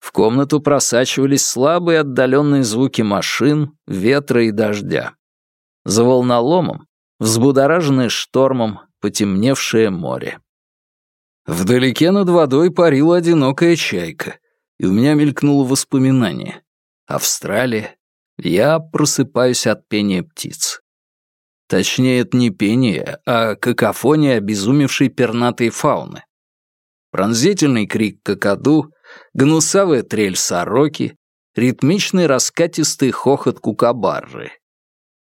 В комнату просачивались слабые отдаленные звуки машин, ветра и дождя. За волноломом, взбудораженное штормом, потемневшее море. Вдалеке над водой парила одинокая чайка, и у меня мелькнуло воспоминание. Австралия. Я просыпаюсь от пения птиц. Точнее, это не пение, а какофония обезумевшей пернатой фауны. Пронзительный крик какаду, гнусавая трель сороки, ритмичный раскатистый хохот кукабарры.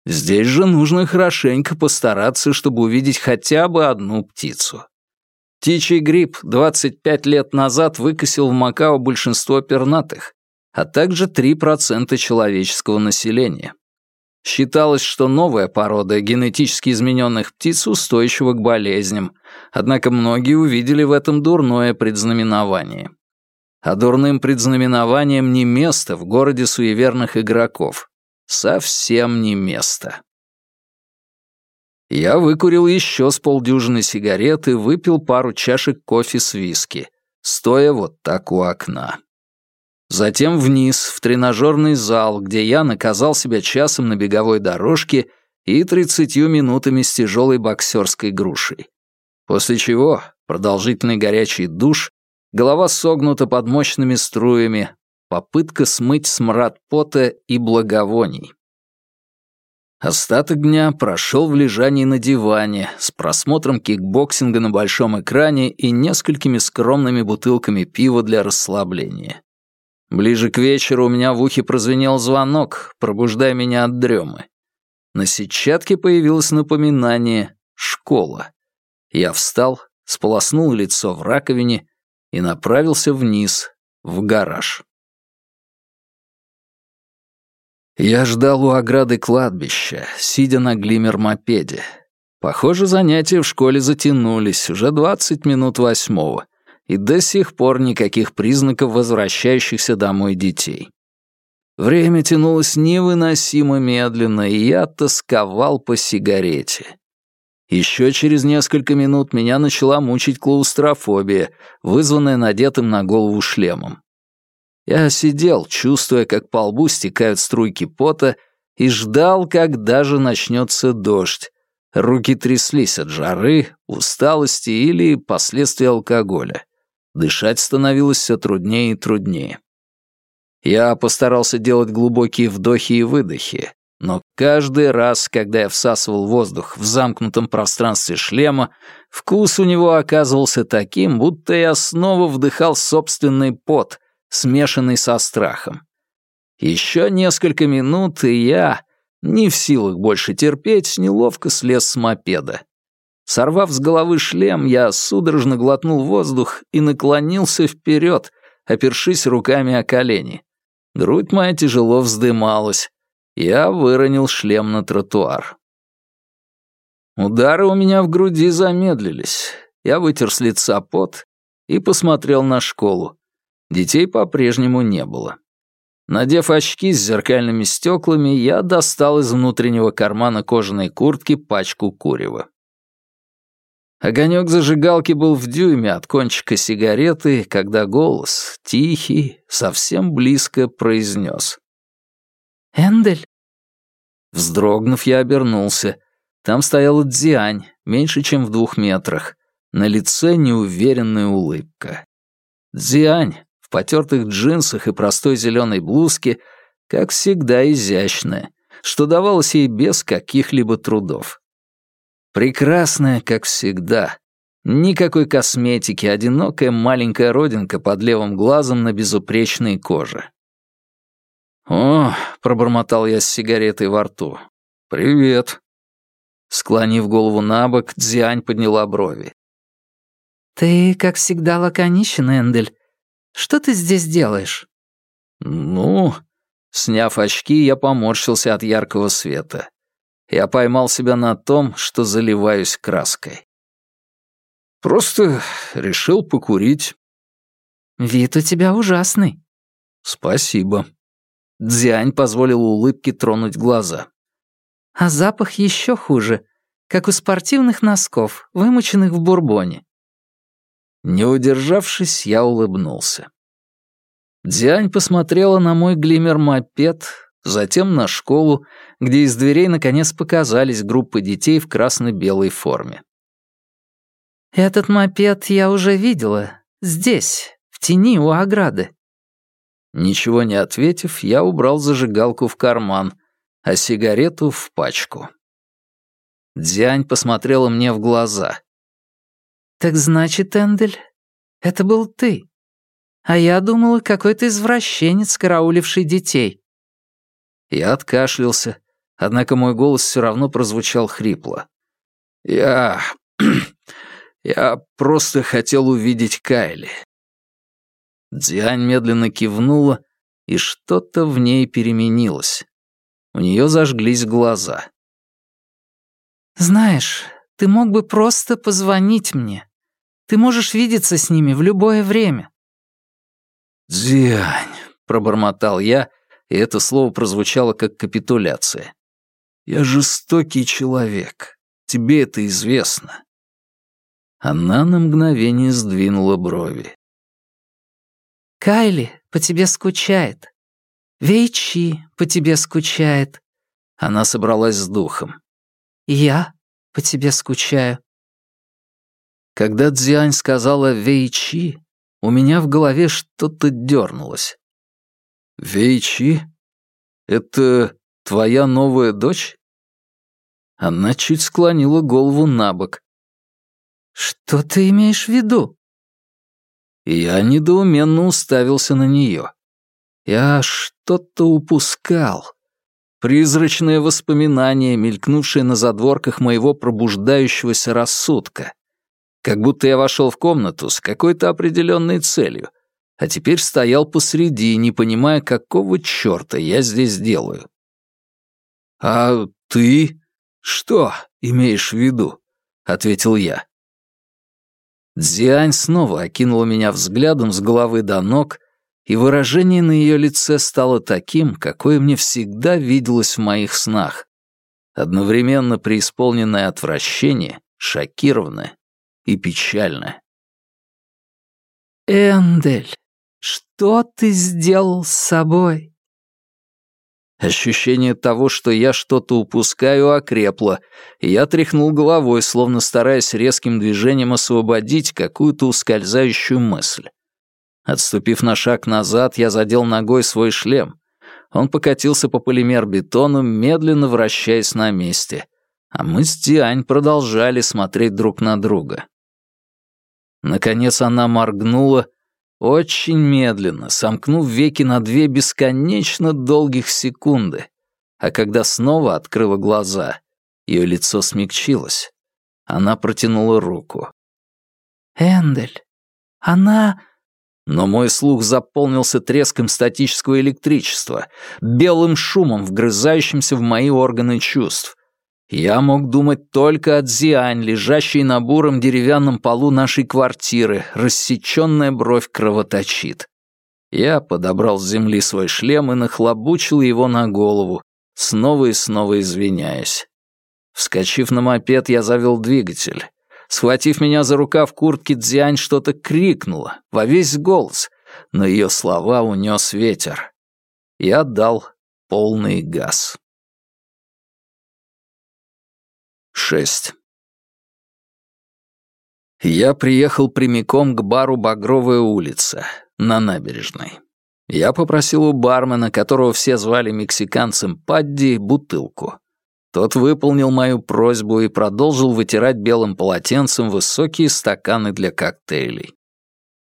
Здесь же нужно хорошенько постараться, чтобы увидеть хотя бы одну птицу. Птичий грипп 25 лет назад выкосил в Макао большинство пернатых, а также 3% человеческого населения. Считалось, что новая порода генетически измененных птиц устойчива к болезням, однако многие увидели в этом дурное предзнаменование. А дурным предзнаменованием не место в городе суеверных игроков. Совсем не место. Я выкурил еще с полдюжины сигарет и выпил пару чашек кофе с виски, стоя вот так у окна. Затем вниз, в тренажерный зал, где я наказал себя часом на беговой дорожке и тридцатью минутами с тяжелой боксерской грушей. После чего продолжительный горячий душ, голова согнута под мощными струями, попытка смыть смрад пота и благовоний. Остаток дня прошел в лежании на диване с просмотром кикбоксинга на большом экране и несколькими скромными бутылками пива для расслабления. Ближе к вечеру у меня в ухе прозвенел звонок, пробуждая меня от дремы. На сетчатке появилось напоминание «Школа». Я встал, сполоснул лицо в раковине и направился вниз, в гараж. Я ждал у ограды кладбища, сидя на глимер-мопеде. Похоже, занятия в школе затянулись, уже двадцать минут восьмого, и до сих пор никаких признаков возвращающихся домой детей. Время тянулось невыносимо медленно, и я тосковал по сигарете. Еще через несколько минут меня начала мучить клаустрофобия, вызванная надетым на голову шлемом. Я сидел, чувствуя, как по лбу стекают струйки пота, и ждал, когда же начнется дождь. Руки тряслись от жары, усталости или последствий алкоголя. Дышать становилось все труднее и труднее. Я постарался делать глубокие вдохи и выдохи, но каждый раз, когда я всасывал воздух в замкнутом пространстве шлема, вкус у него оказывался таким, будто я снова вдыхал собственный пот, смешанный со страхом. Еще несколько минут, и я, не в силах больше терпеть, неловко слез с мопеда. Сорвав с головы шлем, я судорожно глотнул воздух и наклонился вперед, опершись руками о колени. Грудь моя тяжело вздымалась. Я выронил шлем на тротуар. Удары у меня в груди замедлились. Я вытер с лица пот и посмотрел на школу. Детей по-прежнему не было. Надев очки с зеркальными стеклами, я достал из внутреннего кармана кожаной куртки пачку курева. Огонек зажигалки был в дюйме от кончика сигареты, когда голос, тихий, совсем близко произнес. «Эндель?» Вздрогнув, я обернулся. Там стояла Дзиань, меньше, чем в двух метрах. На лице неуверенная улыбка. Дзиань потертых джинсах и простой зеленой блузке, как всегда изящная, что давалось ей без каких-либо трудов. Прекрасная, как всегда. Никакой косметики, одинокая маленькая родинка под левым глазом на безупречной коже. «О», — пробормотал я с сигаретой во рту. «Привет». Склонив голову на бок, Дзянь подняла брови. «Ты, как всегда, лаконичен, Эндель. Что ты здесь делаешь?» «Ну...» Сняв очки, я поморщился от яркого света. Я поймал себя на том, что заливаюсь краской. Просто решил покурить. Вид у тебя ужасный. Спасибо. Дзянь позволил улыбке тронуть глаза. А запах еще хуже, как у спортивных носков, вымоченных в бурбоне. Не удержавшись, я улыбнулся. Дзянь посмотрела на мой глимер-мопед, затем на школу, где из дверей наконец показались группы детей в красно-белой форме. «Этот мопед я уже видела. Здесь, в тени у ограды». Ничего не ответив, я убрал зажигалку в карман, а сигарету в пачку. Дзянь посмотрела мне в глаза. «Так значит, Эндель, это был ты. А я думала, какой-то извращенец, карауливший детей. Я откашлялся, однако мой голос все равно прозвучал хрипло. «Я... я просто хотел увидеть Кайли». Дзянь медленно кивнула, и что-то в ней переменилось. У нее зажглись глаза. «Знаешь, ты мог бы просто позвонить мне. Ты можешь видеться с ними в любое время». «Дзянь», — пробормотал я, — и это слово прозвучало как капитуляция. «Я жестокий человек. Тебе это известно». Она на мгновение сдвинула брови. «Кайли по тебе скучает. Вейчи по тебе скучает». Она собралась с духом. «Я по тебе скучаю». Когда Дзянь сказала «Вейчи», у меня в голове что-то дернулось. «Вейчи? Это твоя новая дочь?» Она чуть склонила голову на бок. «Что ты имеешь в виду?» Я недоуменно уставился на нее. Я что-то упускал. Призрачное воспоминание, мелькнувшее на задворках моего пробуждающегося рассудка. Как будто я вошел в комнату с какой-то определенной целью, а теперь стоял посреди, не понимая, какого черта я здесь делаю. «А ты что имеешь в виду?» — ответил я. Дзиань снова окинула меня взглядом с головы до ног, и выражение на ее лице стало таким, какое мне всегда виделось в моих снах. Одновременно преисполненное отвращение, шокированное и печальное. «Эндель, что ты сделал с собой?» Ощущение того, что я что-то упускаю, окрепло, и я тряхнул головой, словно стараясь резким движением освободить какую-то ускользающую мысль. Отступив на шаг назад, я задел ногой свой шлем. Он покатился по полимер-бетону, медленно вращаясь на месте. А мы с Диань продолжали смотреть друг на друга. Наконец она моргнула, очень медленно, сомкнув веки на две бесконечно долгих секунды. А когда снова открыла глаза, ее лицо смягчилось. Она протянула руку. «Эндель, она...» Но мой слух заполнился треском статического электричества, белым шумом, вгрызающимся в мои органы чувств. Я мог думать только о Дзиань, лежащей на буром деревянном полу нашей квартиры, рассеченная бровь кровоточит. Я подобрал с земли свой шлем и нахлобучил его на голову, снова и снова извиняясь. Вскочив на мопед, я завел двигатель. Схватив меня за рукав куртки, Дзянь что-то крикнула, во весь голос, но ее слова унес ветер. Я дал полный газ. 6. Я приехал прямиком к бару «Багровая улица» на набережной. Я попросил у бармена, которого все звали мексиканцем Падди, бутылку. Тот выполнил мою просьбу и продолжил вытирать белым полотенцем высокие стаканы для коктейлей.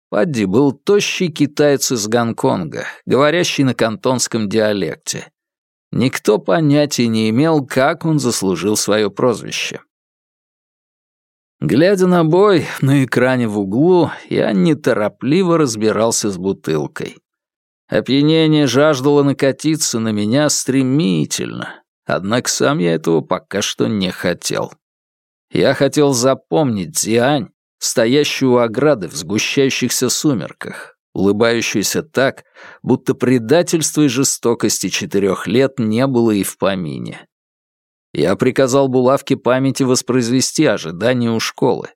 Падди был тощий китаец из Гонконга, говорящий на кантонском диалекте. Никто понятия не имел, как он заслужил свое прозвище. Глядя на бой на экране в углу, я неторопливо разбирался с бутылкой. Опьянение жаждало накатиться на меня стремительно, однако сам я этого пока что не хотел. Я хотел запомнить Зиань, стоящую у ограды в сгущающихся сумерках, улыбающуюся так, будто предательства и жестокости четырех лет не было и в помине. Я приказал булавке памяти воспроизвести ожидание у школы.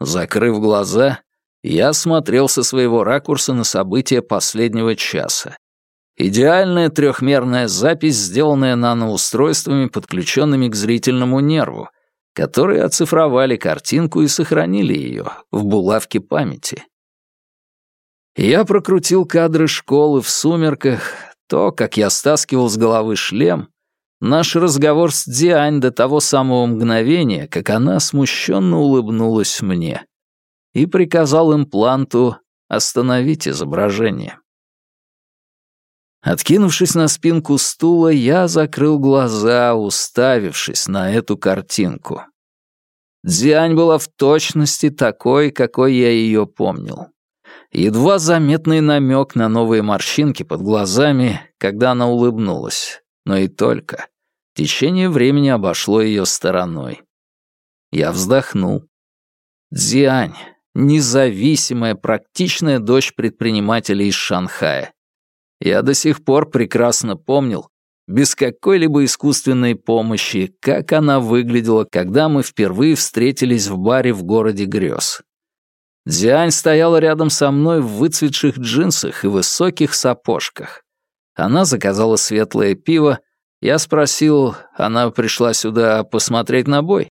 Закрыв глаза, я смотрел со своего ракурса на события последнего часа. Идеальная трехмерная запись, сделанная наноустройствами, подключенными к зрительному нерву, которые оцифровали картинку и сохранили ее в булавке памяти. Я прокрутил кадры школы в сумерках, то, как я стаскивал с головы шлем, наш разговор с Диань до того самого мгновения, как она смущенно улыбнулась мне, и приказал импланту остановить изображение. Откинувшись на спинку стула, я закрыл глаза, уставившись на эту картинку. Дзянь была в точности такой, какой я ее помнил едва заметный намек на новые морщинки под глазами, когда она улыбнулась, но и только. Течение времени обошло ее стороной. Я вздохнул. Дзиань, независимая, практичная дочь предпринимателя из Шанхая. Я до сих пор прекрасно помнил, без какой-либо искусственной помощи, как она выглядела, когда мы впервые встретились в баре в городе грез. Дзянь стояла рядом со мной в выцветших джинсах и высоких сапожках. Она заказала светлое пиво. Я спросил, она пришла сюда посмотреть на бой.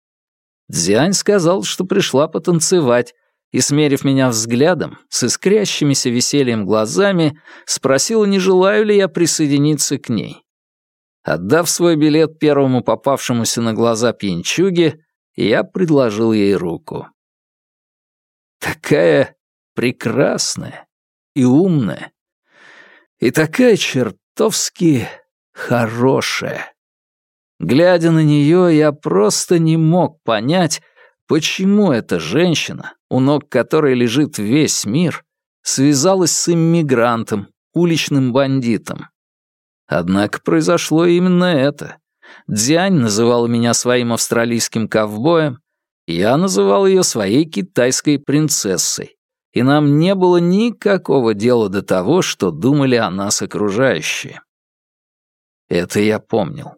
Дзянь сказал, что пришла потанцевать, и, смерив меня взглядом, с искрящимися весельем глазами, спросила, не желаю ли я присоединиться к ней. Отдав свой билет первому попавшемуся на глаза пьянчуге, я предложил ей руку. Такая прекрасная и умная. И такая чертовски хорошая. Глядя на нее, я просто не мог понять, почему эта женщина, у ног которой лежит весь мир, связалась с иммигрантом, уличным бандитом. Однако произошло именно это. Дзянь называла меня своим австралийским ковбоем, я называл ее своей китайской принцессой, и нам не было никакого дела до того, что думали о нас окружающие. Это я помнил.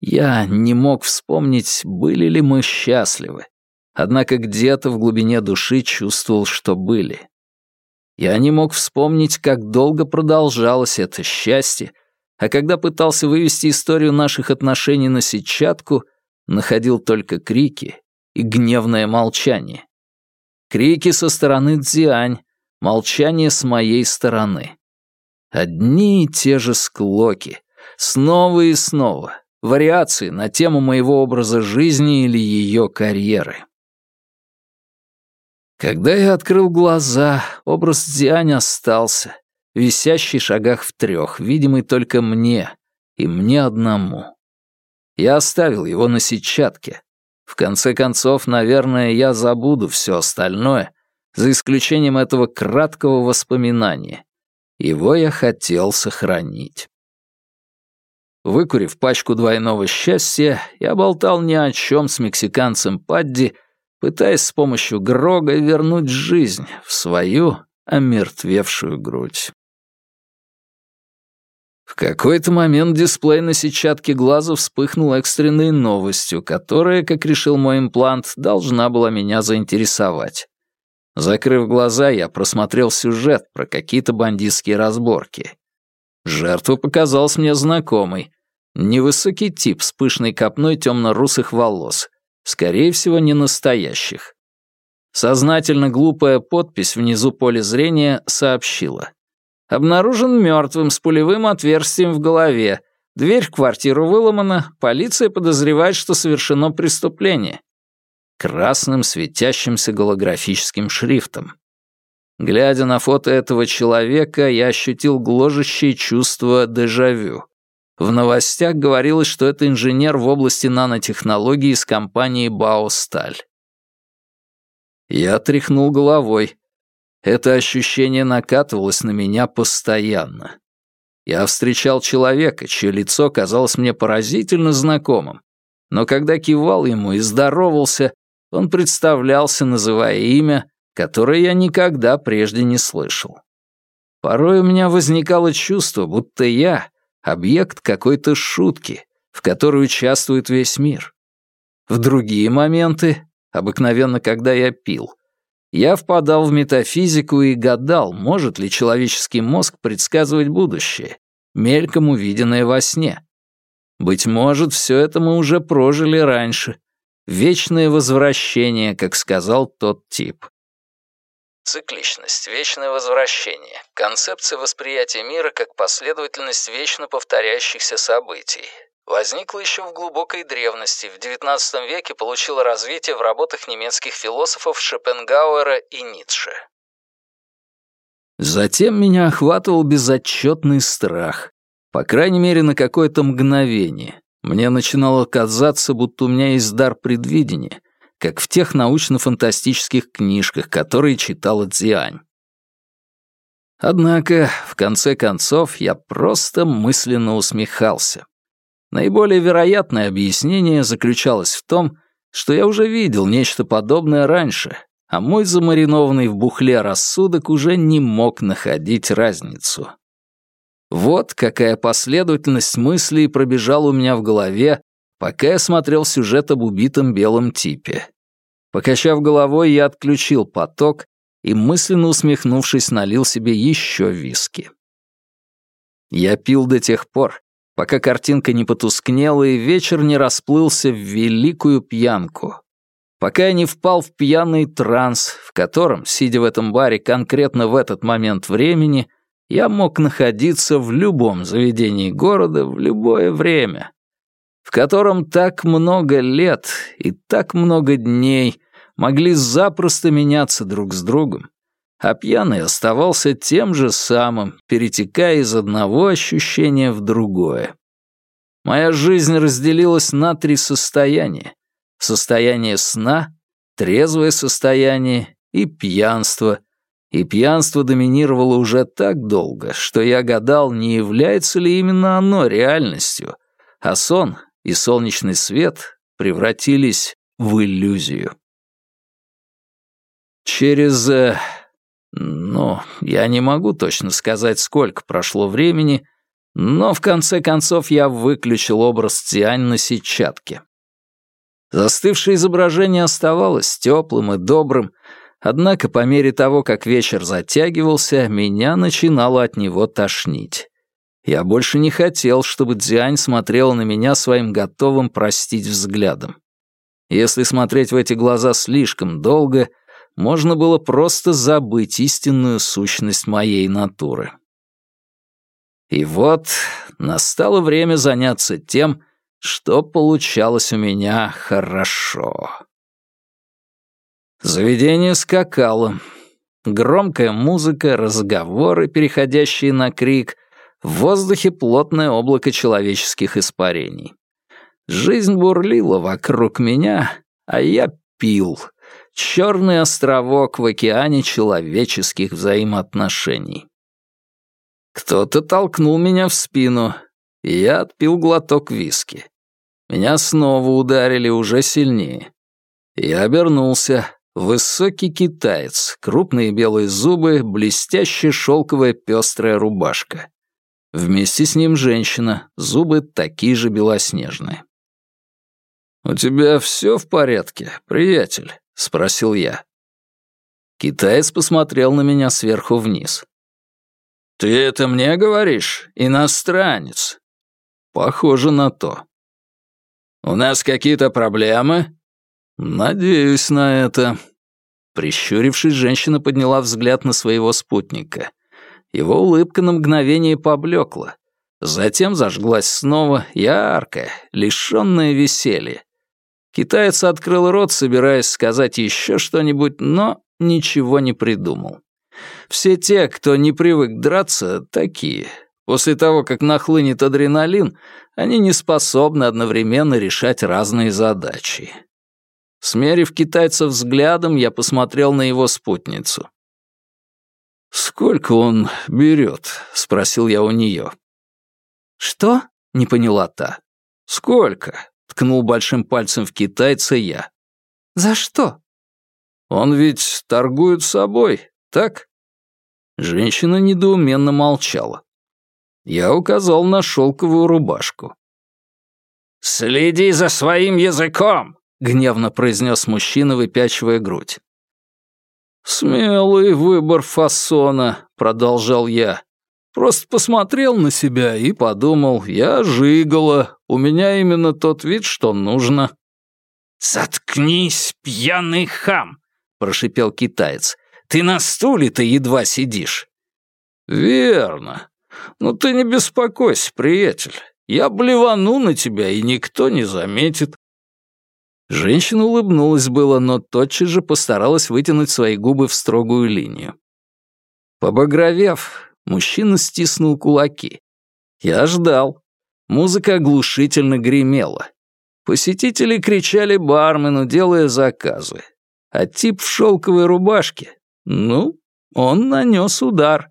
Я не мог вспомнить, были ли мы счастливы, однако где-то в глубине души чувствовал, что были. Я не мог вспомнить, как долго продолжалось это счастье, а когда пытался вывести историю наших отношений на сетчатку, находил только крики и гневное молчание. Крики со стороны Дзиань, молчание с моей стороны. Одни и те же склоки, снова и снова, вариации на тему моего образа жизни или ее карьеры. Когда я открыл глаза, образ Дзиань остался, висящий в шагах в трех, видимый только мне и мне одному. Я оставил его на сетчатке. В конце концов, наверное, я забуду все остальное, за исключением этого краткого воспоминания. Его я хотел сохранить. Выкурив пачку двойного счастья, я болтал ни о чем с мексиканцем Падди, пытаясь с помощью Грога вернуть жизнь в свою омертвевшую грудь. В какой-то момент дисплей на сетчатке глаза вспыхнул экстренной новостью, которая, как решил мой имплант, должна была меня заинтересовать. Закрыв глаза, я просмотрел сюжет про какие-то бандитские разборки. Жертва показалась мне знакомой. Невысокий тип с пышной копной темно-русых волос. Скорее всего, не настоящих. Сознательно глупая подпись внизу поля зрения сообщила. Обнаружен мертвым с пулевым отверстием в голове. Дверь в квартиру выломана. Полиция подозревает, что совершено преступление. Красным светящимся голографическим шрифтом. Глядя на фото этого человека, я ощутил гложущее чувство дежавю. В новостях говорилось, что это инженер в области нанотехнологий из компании «Баосталь». Я тряхнул головой. Это ощущение накатывалось на меня постоянно. Я встречал человека, чье лицо казалось мне поразительно знакомым, но когда кивал ему и здоровался, он представлялся, называя имя, которое я никогда прежде не слышал. Порой у меня возникало чувство, будто я — объект какой-то шутки, в которой участвует весь мир. В другие моменты, обыкновенно когда я пил, я впадал в метафизику и гадал, может ли человеческий мозг предсказывать будущее, мельком увиденное во сне. Быть может, все это мы уже прожили раньше. Вечное возвращение, как сказал тот тип. Цикличность, вечное возвращение, концепция восприятия мира как последовательность вечно повторяющихся событий. Возникла еще в глубокой древности, в XIX веке получила развитие в работах немецких философов Шопенгауэра и Ницше. Затем меня охватывал безотчетный страх, по крайней мере, на какое-то мгновение. Мне начинало казаться, будто у меня есть дар предвидения — как в тех научно-фантастических книжках, которые читала Дзиань. Однако, в конце концов, я просто мысленно усмехался. Наиболее вероятное объяснение заключалось в том, что я уже видел нечто подобное раньше, а мой замаринованный в бухле рассудок уже не мог находить разницу. Вот какая последовательность мыслей пробежала у меня в голове, пока я смотрел сюжет об убитом белом типе. Покачав головой, я отключил поток и, мысленно усмехнувшись, налил себе еще виски. Я пил до тех пор, пока картинка не потускнела и вечер не расплылся в великую пьянку. Пока я не впал в пьяный транс, в котором, сидя в этом баре конкретно в этот момент времени, я мог находиться в любом заведении города в любое время в котором так много лет и так много дней могли запросто меняться друг с другом, а пьяный оставался тем же самым, перетекая из одного ощущения в другое. Моя жизнь разделилась на три состояния. Состояние сна, трезвое состояние и пьянство. И пьянство доминировало уже так долго, что я гадал, не является ли именно оно реальностью, а сон и солнечный свет превратились в иллюзию. Через... Ну, я не могу точно сказать, сколько прошло времени, но в конце концов я выключил образ Тиань на сетчатке. Застывшее изображение оставалось теплым и добрым, однако по мере того, как вечер затягивался, меня начинало от него тошнить. Я больше не хотел, чтобы Дзянь смотрела на меня своим готовым простить взглядом. Если смотреть в эти глаза слишком долго, можно было просто забыть истинную сущность моей натуры. И вот настало время заняться тем, что получалось у меня хорошо. Заведение скакало. Громкая музыка, разговоры, переходящие на крик, в воздухе плотное облако человеческих испарений. Жизнь бурлила вокруг меня, а я пил. Черный островок в океане человеческих взаимоотношений. Кто-то толкнул меня в спину, и я отпил глоток виски. Меня снова ударили уже сильнее. Я обернулся. Высокий китаец, крупные белые зубы, блестящая шелковая пестрая рубашка. Вместе с ним женщина, зубы такие же белоснежные. «У тебя все в порядке, приятель?» — спросил я. Китаец посмотрел на меня сверху вниз. «Ты это мне говоришь, иностранец?» «Похоже на то». «У нас какие-то проблемы?» «Надеюсь на это». Прищурившись, женщина подняла взгляд на своего спутника. Его улыбка на мгновение поблекла. Затем зажглась снова, яркая, лишённая веселья. Китаец открыл рот, собираясь сказать еще что-нибудь, но ничего не придумал. Все те, кто не привык драться, такие. После того, как нахлынет адреналин, они не способны одновременно решать разные задачи. Смерив китайца взглядом, я посмотрел на его спутницу. «Сколько он берет?» — спросил я у нее. «Что?» — не поняла та. «Сколько?» — ткнул большим пальцем в китайца я. «За что?» «Он ведь торгует собой, так?» Женщина недоуменно молчала. Я указал на шелковую рубашку. «Следи за своим языком!» — гневно произнес мужчина, выпячивая грудь. «Смелый выбор фасона», — продолжал я. «Просто посмотрел на себя и подумал, я жигала, у меня именно тот вид, что нужно». «Заткнись, пьяный хам!» — прошипел китаец. Ты на стуле-то едва сидишь». «Верно. Но ты не беспокойся, приятель. Я блевану на тебя, и никто не заметит». Женщина улыбнулась было, но тотчас же постаралась вытянуть свои губы в строгую линию. Побагровев, мужчина стиснул кулаки. Я ждал. Музыка оглушительно гремела. Посетители кричали бармену, делая заказы. А тип в шелковой рубашке ну, он нанес удар.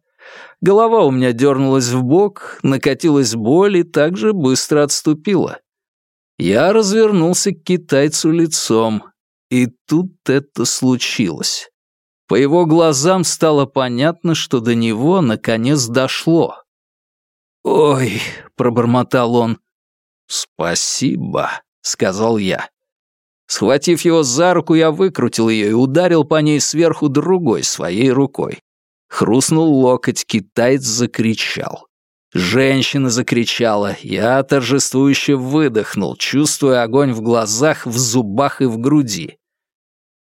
Голова у меня дернулась в бок, накатилась боль и также быстро отступила. Я развернулся к китайцу лицом, и тут это случилось. По его глазам стало понятно, что до него наконец дошло. «Ой», — пробормотал он. «Спасибо», — сказал я. Схватив его за руку, я выкрутил ее и ударил по ней сверху другой своей рукой. Хрустнул локоть, китаец закричал. Женщина закричала, я торжествующе выдохнул, чувствуя огонь в глазах, в зубах и в груди.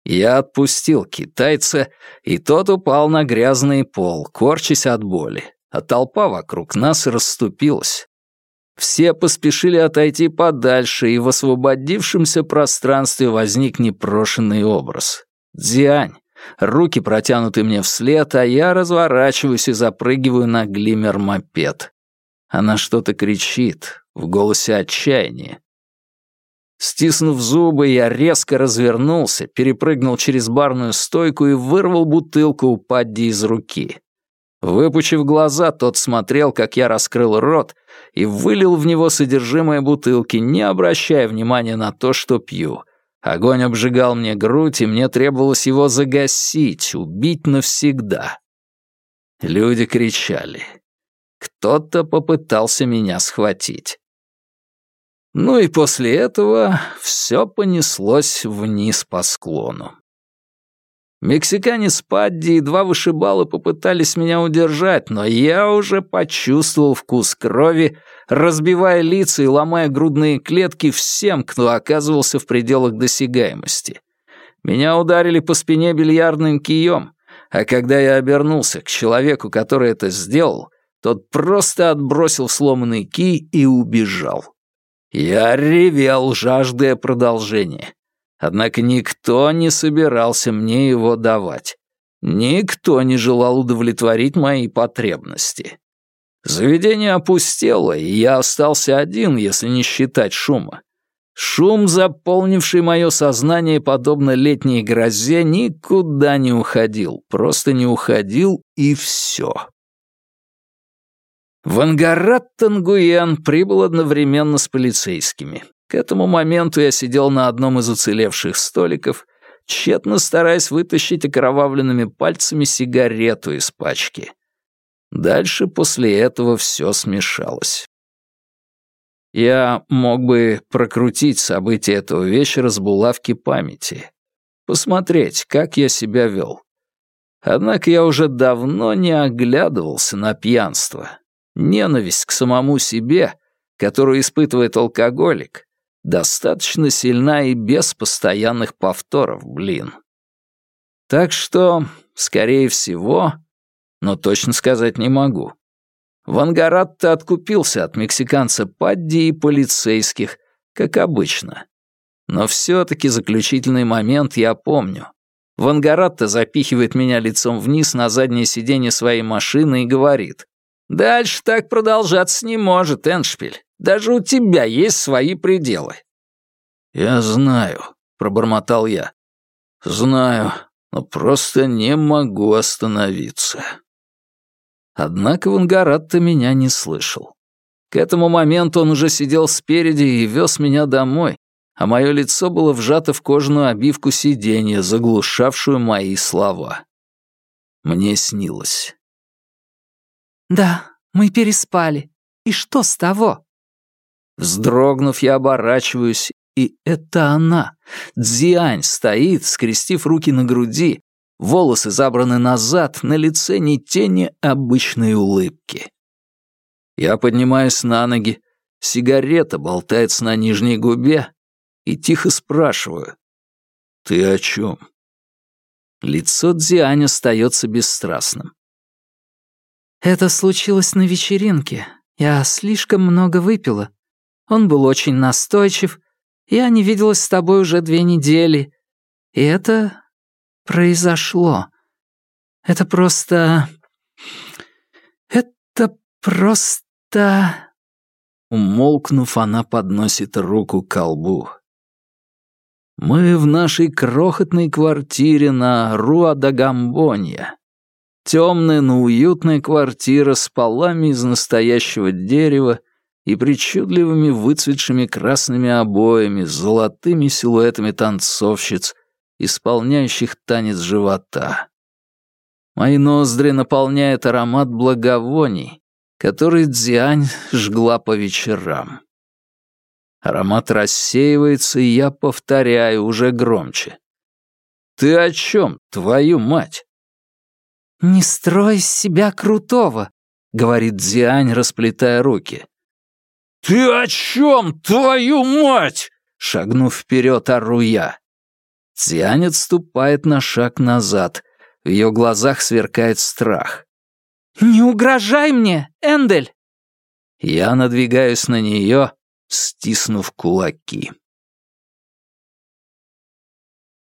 Я отпустил китайца, и тот упал на грязный пол, корчась от боли, а толпа вокруг нас расступилась. Все поспешили отойти подальше, и в освободившемся пространстве возник непрошенный образ. Дзянь, Руки протянуты мне вслед, а я разворачиваюсь и запрыгиваю на глиммер-мопед. Она что-то кричит, в голосе отчаяния. Стиснув зубы, я резко развернулся, перепрыгнул через барную стойку и вырвал бутылку у Падди из руки. Выпучив глаза, тот смотрел, как я раскрыл рот и вылил в него содержимое бутылки, не обращая внимания на то, что пью. Огонь обжигал мне грудь, и мне требовалось его загасить, убить навсегда. Люди кричали. Кто-то попытался меня схватить. Ну и после этого все понеслось вниз по склону. Мексиканец Падди и два вышибала попытались меня удержать, но я уже почувствовал вкус крови, разбивая лица и ломая грудные клетки всем, кто оказывался в пределах досягаемости. Меня ударили по спине бильярдным кием, а когда я обернулся к человеку, который это сделал, тот просто отбросил сломанный кий и убежал. Я ревел, жаждая продолжения. Однако никто не собирался мне его давать. Никто не желал удовлетворить мои потребности. Заведение опустело, и я остался один, если не считать шума. Шум, заполнивший мое сознание, подобно летней грозе, никуда не уходил, просто не уходил, и все. В Ангарат-Тангуен прибыл одновременно с полицейскими. К этому моменту я сидел на одном из уцелевших столиков, тщетно стараясь вытащить окровавленными пальцами сигарету из пачки. Дальше после этого все смешалось. Я мог бы прокрутить события этого вечера с булавки памяти, посмотреть, как я себя вел. Однако я уже давно не оглядывался на пьянство. Ненависть к самому себе, которую испытывает алкоголик, достаточно сильна и без постоянных повторов, блин. Так что, скорее всего, но точно сказать не могу. Вангаратто откупился от мексиканца Падди и полицейских, как обычно. Но все-таки заключительный момент я помню. Вангаратто запихивает меня лицом вниз на заднее сиденье своей машины и говорит. «Дальше так продолжаться не может, Эншпиль. Даже у тебя есть свои пределы». «Я знаю», — пробормотал я. «Знаю, но просто не могу остановиться». Однако Вангаратто меня не слышал. К этому моменту он уже сидел спереди и вез меня домой, а мое лицо было вжато в кожаную обивку сиденья, заглушавшую мои слова. Мне снилось. «Да, мы переспали. И что с того?» Вздрогнув, я оборачиваюсь, и это она. Дзиань стоит, скрестив руки на груди, волосы забраны назад, на лице ни тени обычной улыбки. Я поднимаюсь на ноги, сигарета болтается на нижней губе и тихо спрашиваю. «Ты о чем?» Лицо Дзиань остается бесстрастным. «Это случилось на вечеринке. Я слишком много выпила. Он был очень настойчив. Я не виделась с тобой уже две недели. И это произошло. Это просто... Это просто...» Умолкнув, она подносит руку к колбу. «Мы в нашей крохотной квартире на Руа-да-Гамбонья. Темная, но уютная квартира с полами из настоящего дерева и причудливыми выцветшими красными обоями с золотыми силуэтами танцовщиц, исполняющих танец живота. Мои ноздри наполняет аромат благовоний, который Дзянь жгла по вечерам. Аромат рассеивается, и я повторяю уже громче. «Ты о чем, твою мать?» «Не строй из себя крутого», — говорит Дзиань, расплетая руки. «Ты о чем, твою мать?» — шагнув вперед, ору я. Дзиань отступает на шаг назад. В ее глазах сверкает страх. «Не угрожай мне, Эндель!» Я надвигаюсь на нее, стиснув кулаки.